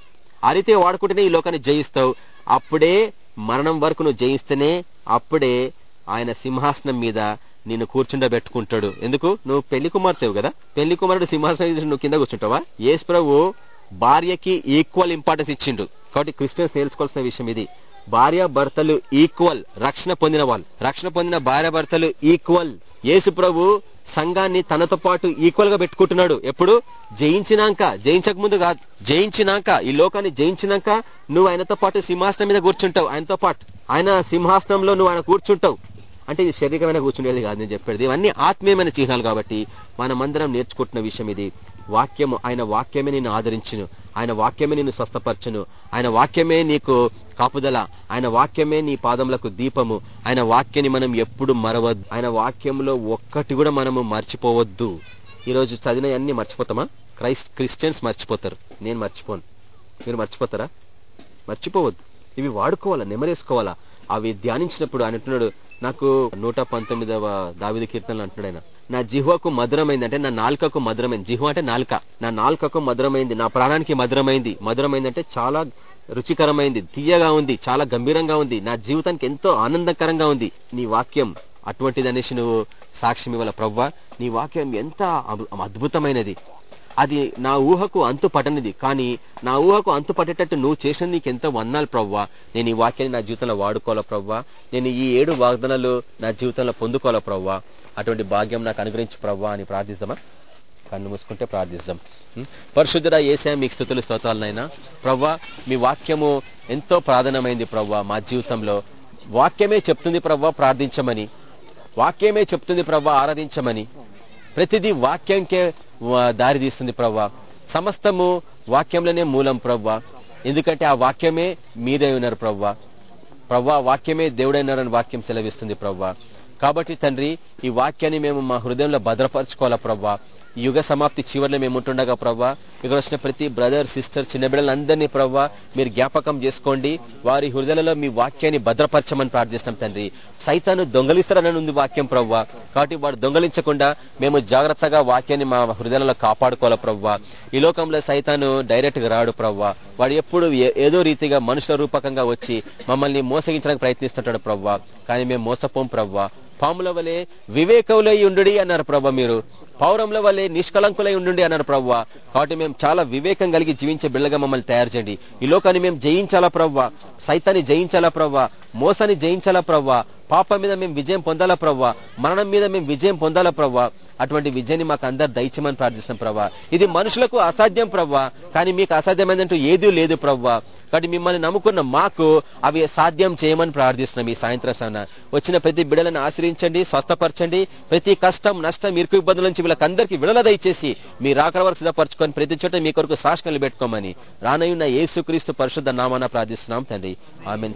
ఆ రీతిగా వాడుకుంటేనే ఈ లోకాన్ని జయిస్తావు. అప్పుడే మరణం వరకు నువ్వు జయిస్తేనే అప్పుడే ఆయన సింహాసనం మీద నిన్ను కూర్చుండబెట్టుకుంటాడు. ఎందుకు? నువ్వు పెళ్ళి కుమార్తెవు కదా? పెళ్ళి కుమారుడు సింహాసనం నువ్వు కింద కూర్చుంటావా? యేసు ప్రభు భార్యకి ఈక్వల్ ఇంపార్టెన్స్ ఇచ్చిండు. కాబట్టి క్రిస్టియన్స్ తెలుసుకోవాల్సిన విషయం ఇది. భార్య భర్తలు ఈక్వల్ రక్షణ పొందిన వాళ్ళు. రక్షణ పొందిన భార్య భర్తలు ఈక్వల్ యేసు ప్రభు సంఘాన్ని తనతో పాటు ఈక్వల్గా పెట్టుకుంటున్నాడు. ఎప్పుడు? జయించినాక. జయించక ముందు కాదు. జయించినాక. ఈ లోకాన్ని జయించినాక నువ్వు ఆయనతో పాటు సింహాసనం మీద కూర్చుంటావు. ఆయనతో పాటు. ఆయన సింహాసనంలో నువ్వు ఆయన కూర్చుంటావు. అంటే ఇది శారీరకమైన కూర్చుండేది కాదు నేను చెప్పేది. ఇవన్నీ ఆత్మీయమైన చిహ్నాలు కాబట్టి మనమందరం నేర్చుకుంటున్న విషయం ఇది. వాక్యము ఆయన వాక్యమే నేను ఆదరించును. ఆయన వాక్యమే నిన్ను స్వస్థపరచును. ఆయన వాక్యమే నీకు కాపుదల. ఆయన వాక్యమే నీ పాదములకు దీపము. ఆయన వాక్యాన్ని మనం ఎప్పుడు మరవద్దు. ఆయన వాక్యంలో ఒక్కటి కూడా మనము మర్చిపోవద్దు. ఈరోజు చదివినవన్నీ మర్చిపోతామా? క్రైస్ట్ క్రిస్టియన్స్ మర్చిపోతారు. నేను మర్చిపోను. మీరు మర్చిపోతారా? మర్చిపోవద్దు. ఇవి వాడుకోవాలా? నెమరేసుకోవాలా? అవి ధ్యానించినప్పుడు ఆయన అంటున్నాడు నాకు నూట పంతొమ్మిదవ దావిది కీర్తనలు అంటున్నాడు ఆయన. నా జిహ్వకు మధురమైంది అంటే నా నాలుకకు మధురమైంది. జిహ్వ అంటే నాలుక. నా నాలుకకు మధురమైంది. నా ప్రాణానికి మధురమైంది. మధురమైంది అంటే చాలా రుచికరమైంది తీయగా ఉంది చాలా గంభీరంగా ఉంది. నా జీవితానికి ఎంతో ఆనందకరంగా ఉంది. నీ వాక్యం అటువంటిది అనేసి నువ్వు సాక్ష్యం ఇవ్వాల? ప్రవ్వా నీ వాక్యం ఎంత అద్భుతమైనది. అది నా ఊహకు అంతు పట్టనిది కానీ నా ఊహకు అంతు పట్టేటట్టు నువ్వు చేసిన నీకు ఎంతో వన్నాలు ప్రవ్వా? నేను ఈ వాక్యాన్ని నా జీవితంలో వాడుకోవాలా ప్రవ్వా? నేను ఈ ఏడు వాగ్దానాలు నా జీవితంలో పొందుకోవాలా ప్రవ్వా? అటువంటి భాగ్యం నాకు అనుగ్రహించి ప్రవ్వా అని ప్రార్థిస్తామా? కన్ను మూసుకుంటే ప్రార్థిస్తాం. పరిశుద్ధుడ ఏసా మీకు స్థుతులు స్తోతాలనైనా ప్రవ్వా మీ వాక్యము ఎంతో ప్రాధాన్యమైంది ప్రవ్వా మా జీవితంలో. వాక్యమే చెప్తుంది ప్రవ్వా ప్రార్థించమని. వాక్యమే చెప్తుంది ప్రవ్వా ఆరాధించమని. ప్రతిదీ వాక్యంకే దారి తీస్తుంది ప్రవ్వా. సమస్తము వాక్యంలోనే మూలం ప్రవ్వా. ఎందుకంటే ఆ వాక్యమే మీరే ఉన్నారు ప్రవ్వా. ప్రవ్వా వాక్యమే దేవుడైనారని వాక్యం సెలవిస్తుంది ప్రవ్వా. కాబట్టి తండ్రి ఈ వాక్యాన్ని మేము మా హృదయంలో భద్రపరచుకోవాలా ప్రవ్వా? యుగ సమాప్తి చివరిలో మేము ఉంటుండగా ప్రవ్వా ఇక్కడ వచ్చిన ప్రతి బ్రదర్ సిస్టర్ చిన్న బిడ్డలందరినీ ప్రవ్వా మీరు జ్ఞాపకం చేసుకోండి. వారి హృదయలలో మీ వాక్యాన్ని భద్రపరచమని ప్రార్థిస్తాం తండ్రి. సైతాను దొంగలిస్తారని ఉంది వాక్యం ప్రవ్వా. కాబట్టి వాడు దొంగలించకుండా మేము జాగ్రత్తగా వాక్యాన్ని మా హృదయాలలో కాపాడుకోవాలి ప్రవ్వా. ఈ లోకంలో సైతాను డైరెక్ట్గా రాడు ప్రవ్వా. వాడు ఎప్పుడు ఏదో రీతిగా మనుషుల రూపకంగా వచ్చి మమ్మల్ని మోసగించడానికి ప్రయత్నిస్తుంటాడు ప్రవ్వా. కానీ మేము మోసపోం ప్రవ్వా. పాముల వలె వివేకంలో ఉండు అన్నారు ప్రభా మీరు. పౌరంలో వల్లే నిష్కలంకులై ఉండి అన్నారు ప్రవ్వ. కాబట్టి మేము చాలా వివేకం కలిగి జీవించే బిళ్ళగా మమ్మల్ని తయారు చేయండి. ఈ లోకాన్ని మేము జయించాలా ప్రవ్వ? సైతాన్ని జయించాలా ప్రవ్వ? మోసాన్ని జయించాలా ప్రవ్వ? పాపం మీద మేము విజయం పొందాలా ప్రవ్వ? మరణం మీద మేము విజయం పొందాలా ప్రవ్వ? అటువంటి విజయాన్ని మాకు అందరు దయచేమని ప్రార్థిస్తాం ప్రవ్వా. ఇది మనుషులకు అసాధ్యం ప్రవ్వా. కానీ మీకు అసాధ్యమైందంటూ ఏదీ లేదు ప్రవ్వా. కాబట్టి మిమ్మల్ని నమ్ముకున్న మాకు అవి సాధ్యం చేయమని ప్రార్థిస్తున్నాం ఈ సాయంత్రం సమయం వచ్చిన ప్రతి బిడలను ఆశ్రయించండి స్వస్థపరచండి. ప్రతి కష్టం నష్టం ఇరుకు ఇబ్బందుల నుంచి వీళ్ళకందరికీ విడుదల దయచేసి మీ రాకడ వరకు సిద్ధపరచుకొని ప్రతి చోట మీ కొరకు సాక్షణలు పెట్టుకోమని. రానయున్న యేసుక్రీస్తు పరిశుద్ధ నామాన ప్రార్థిస్తున్నాం తండ్రి. ఆమె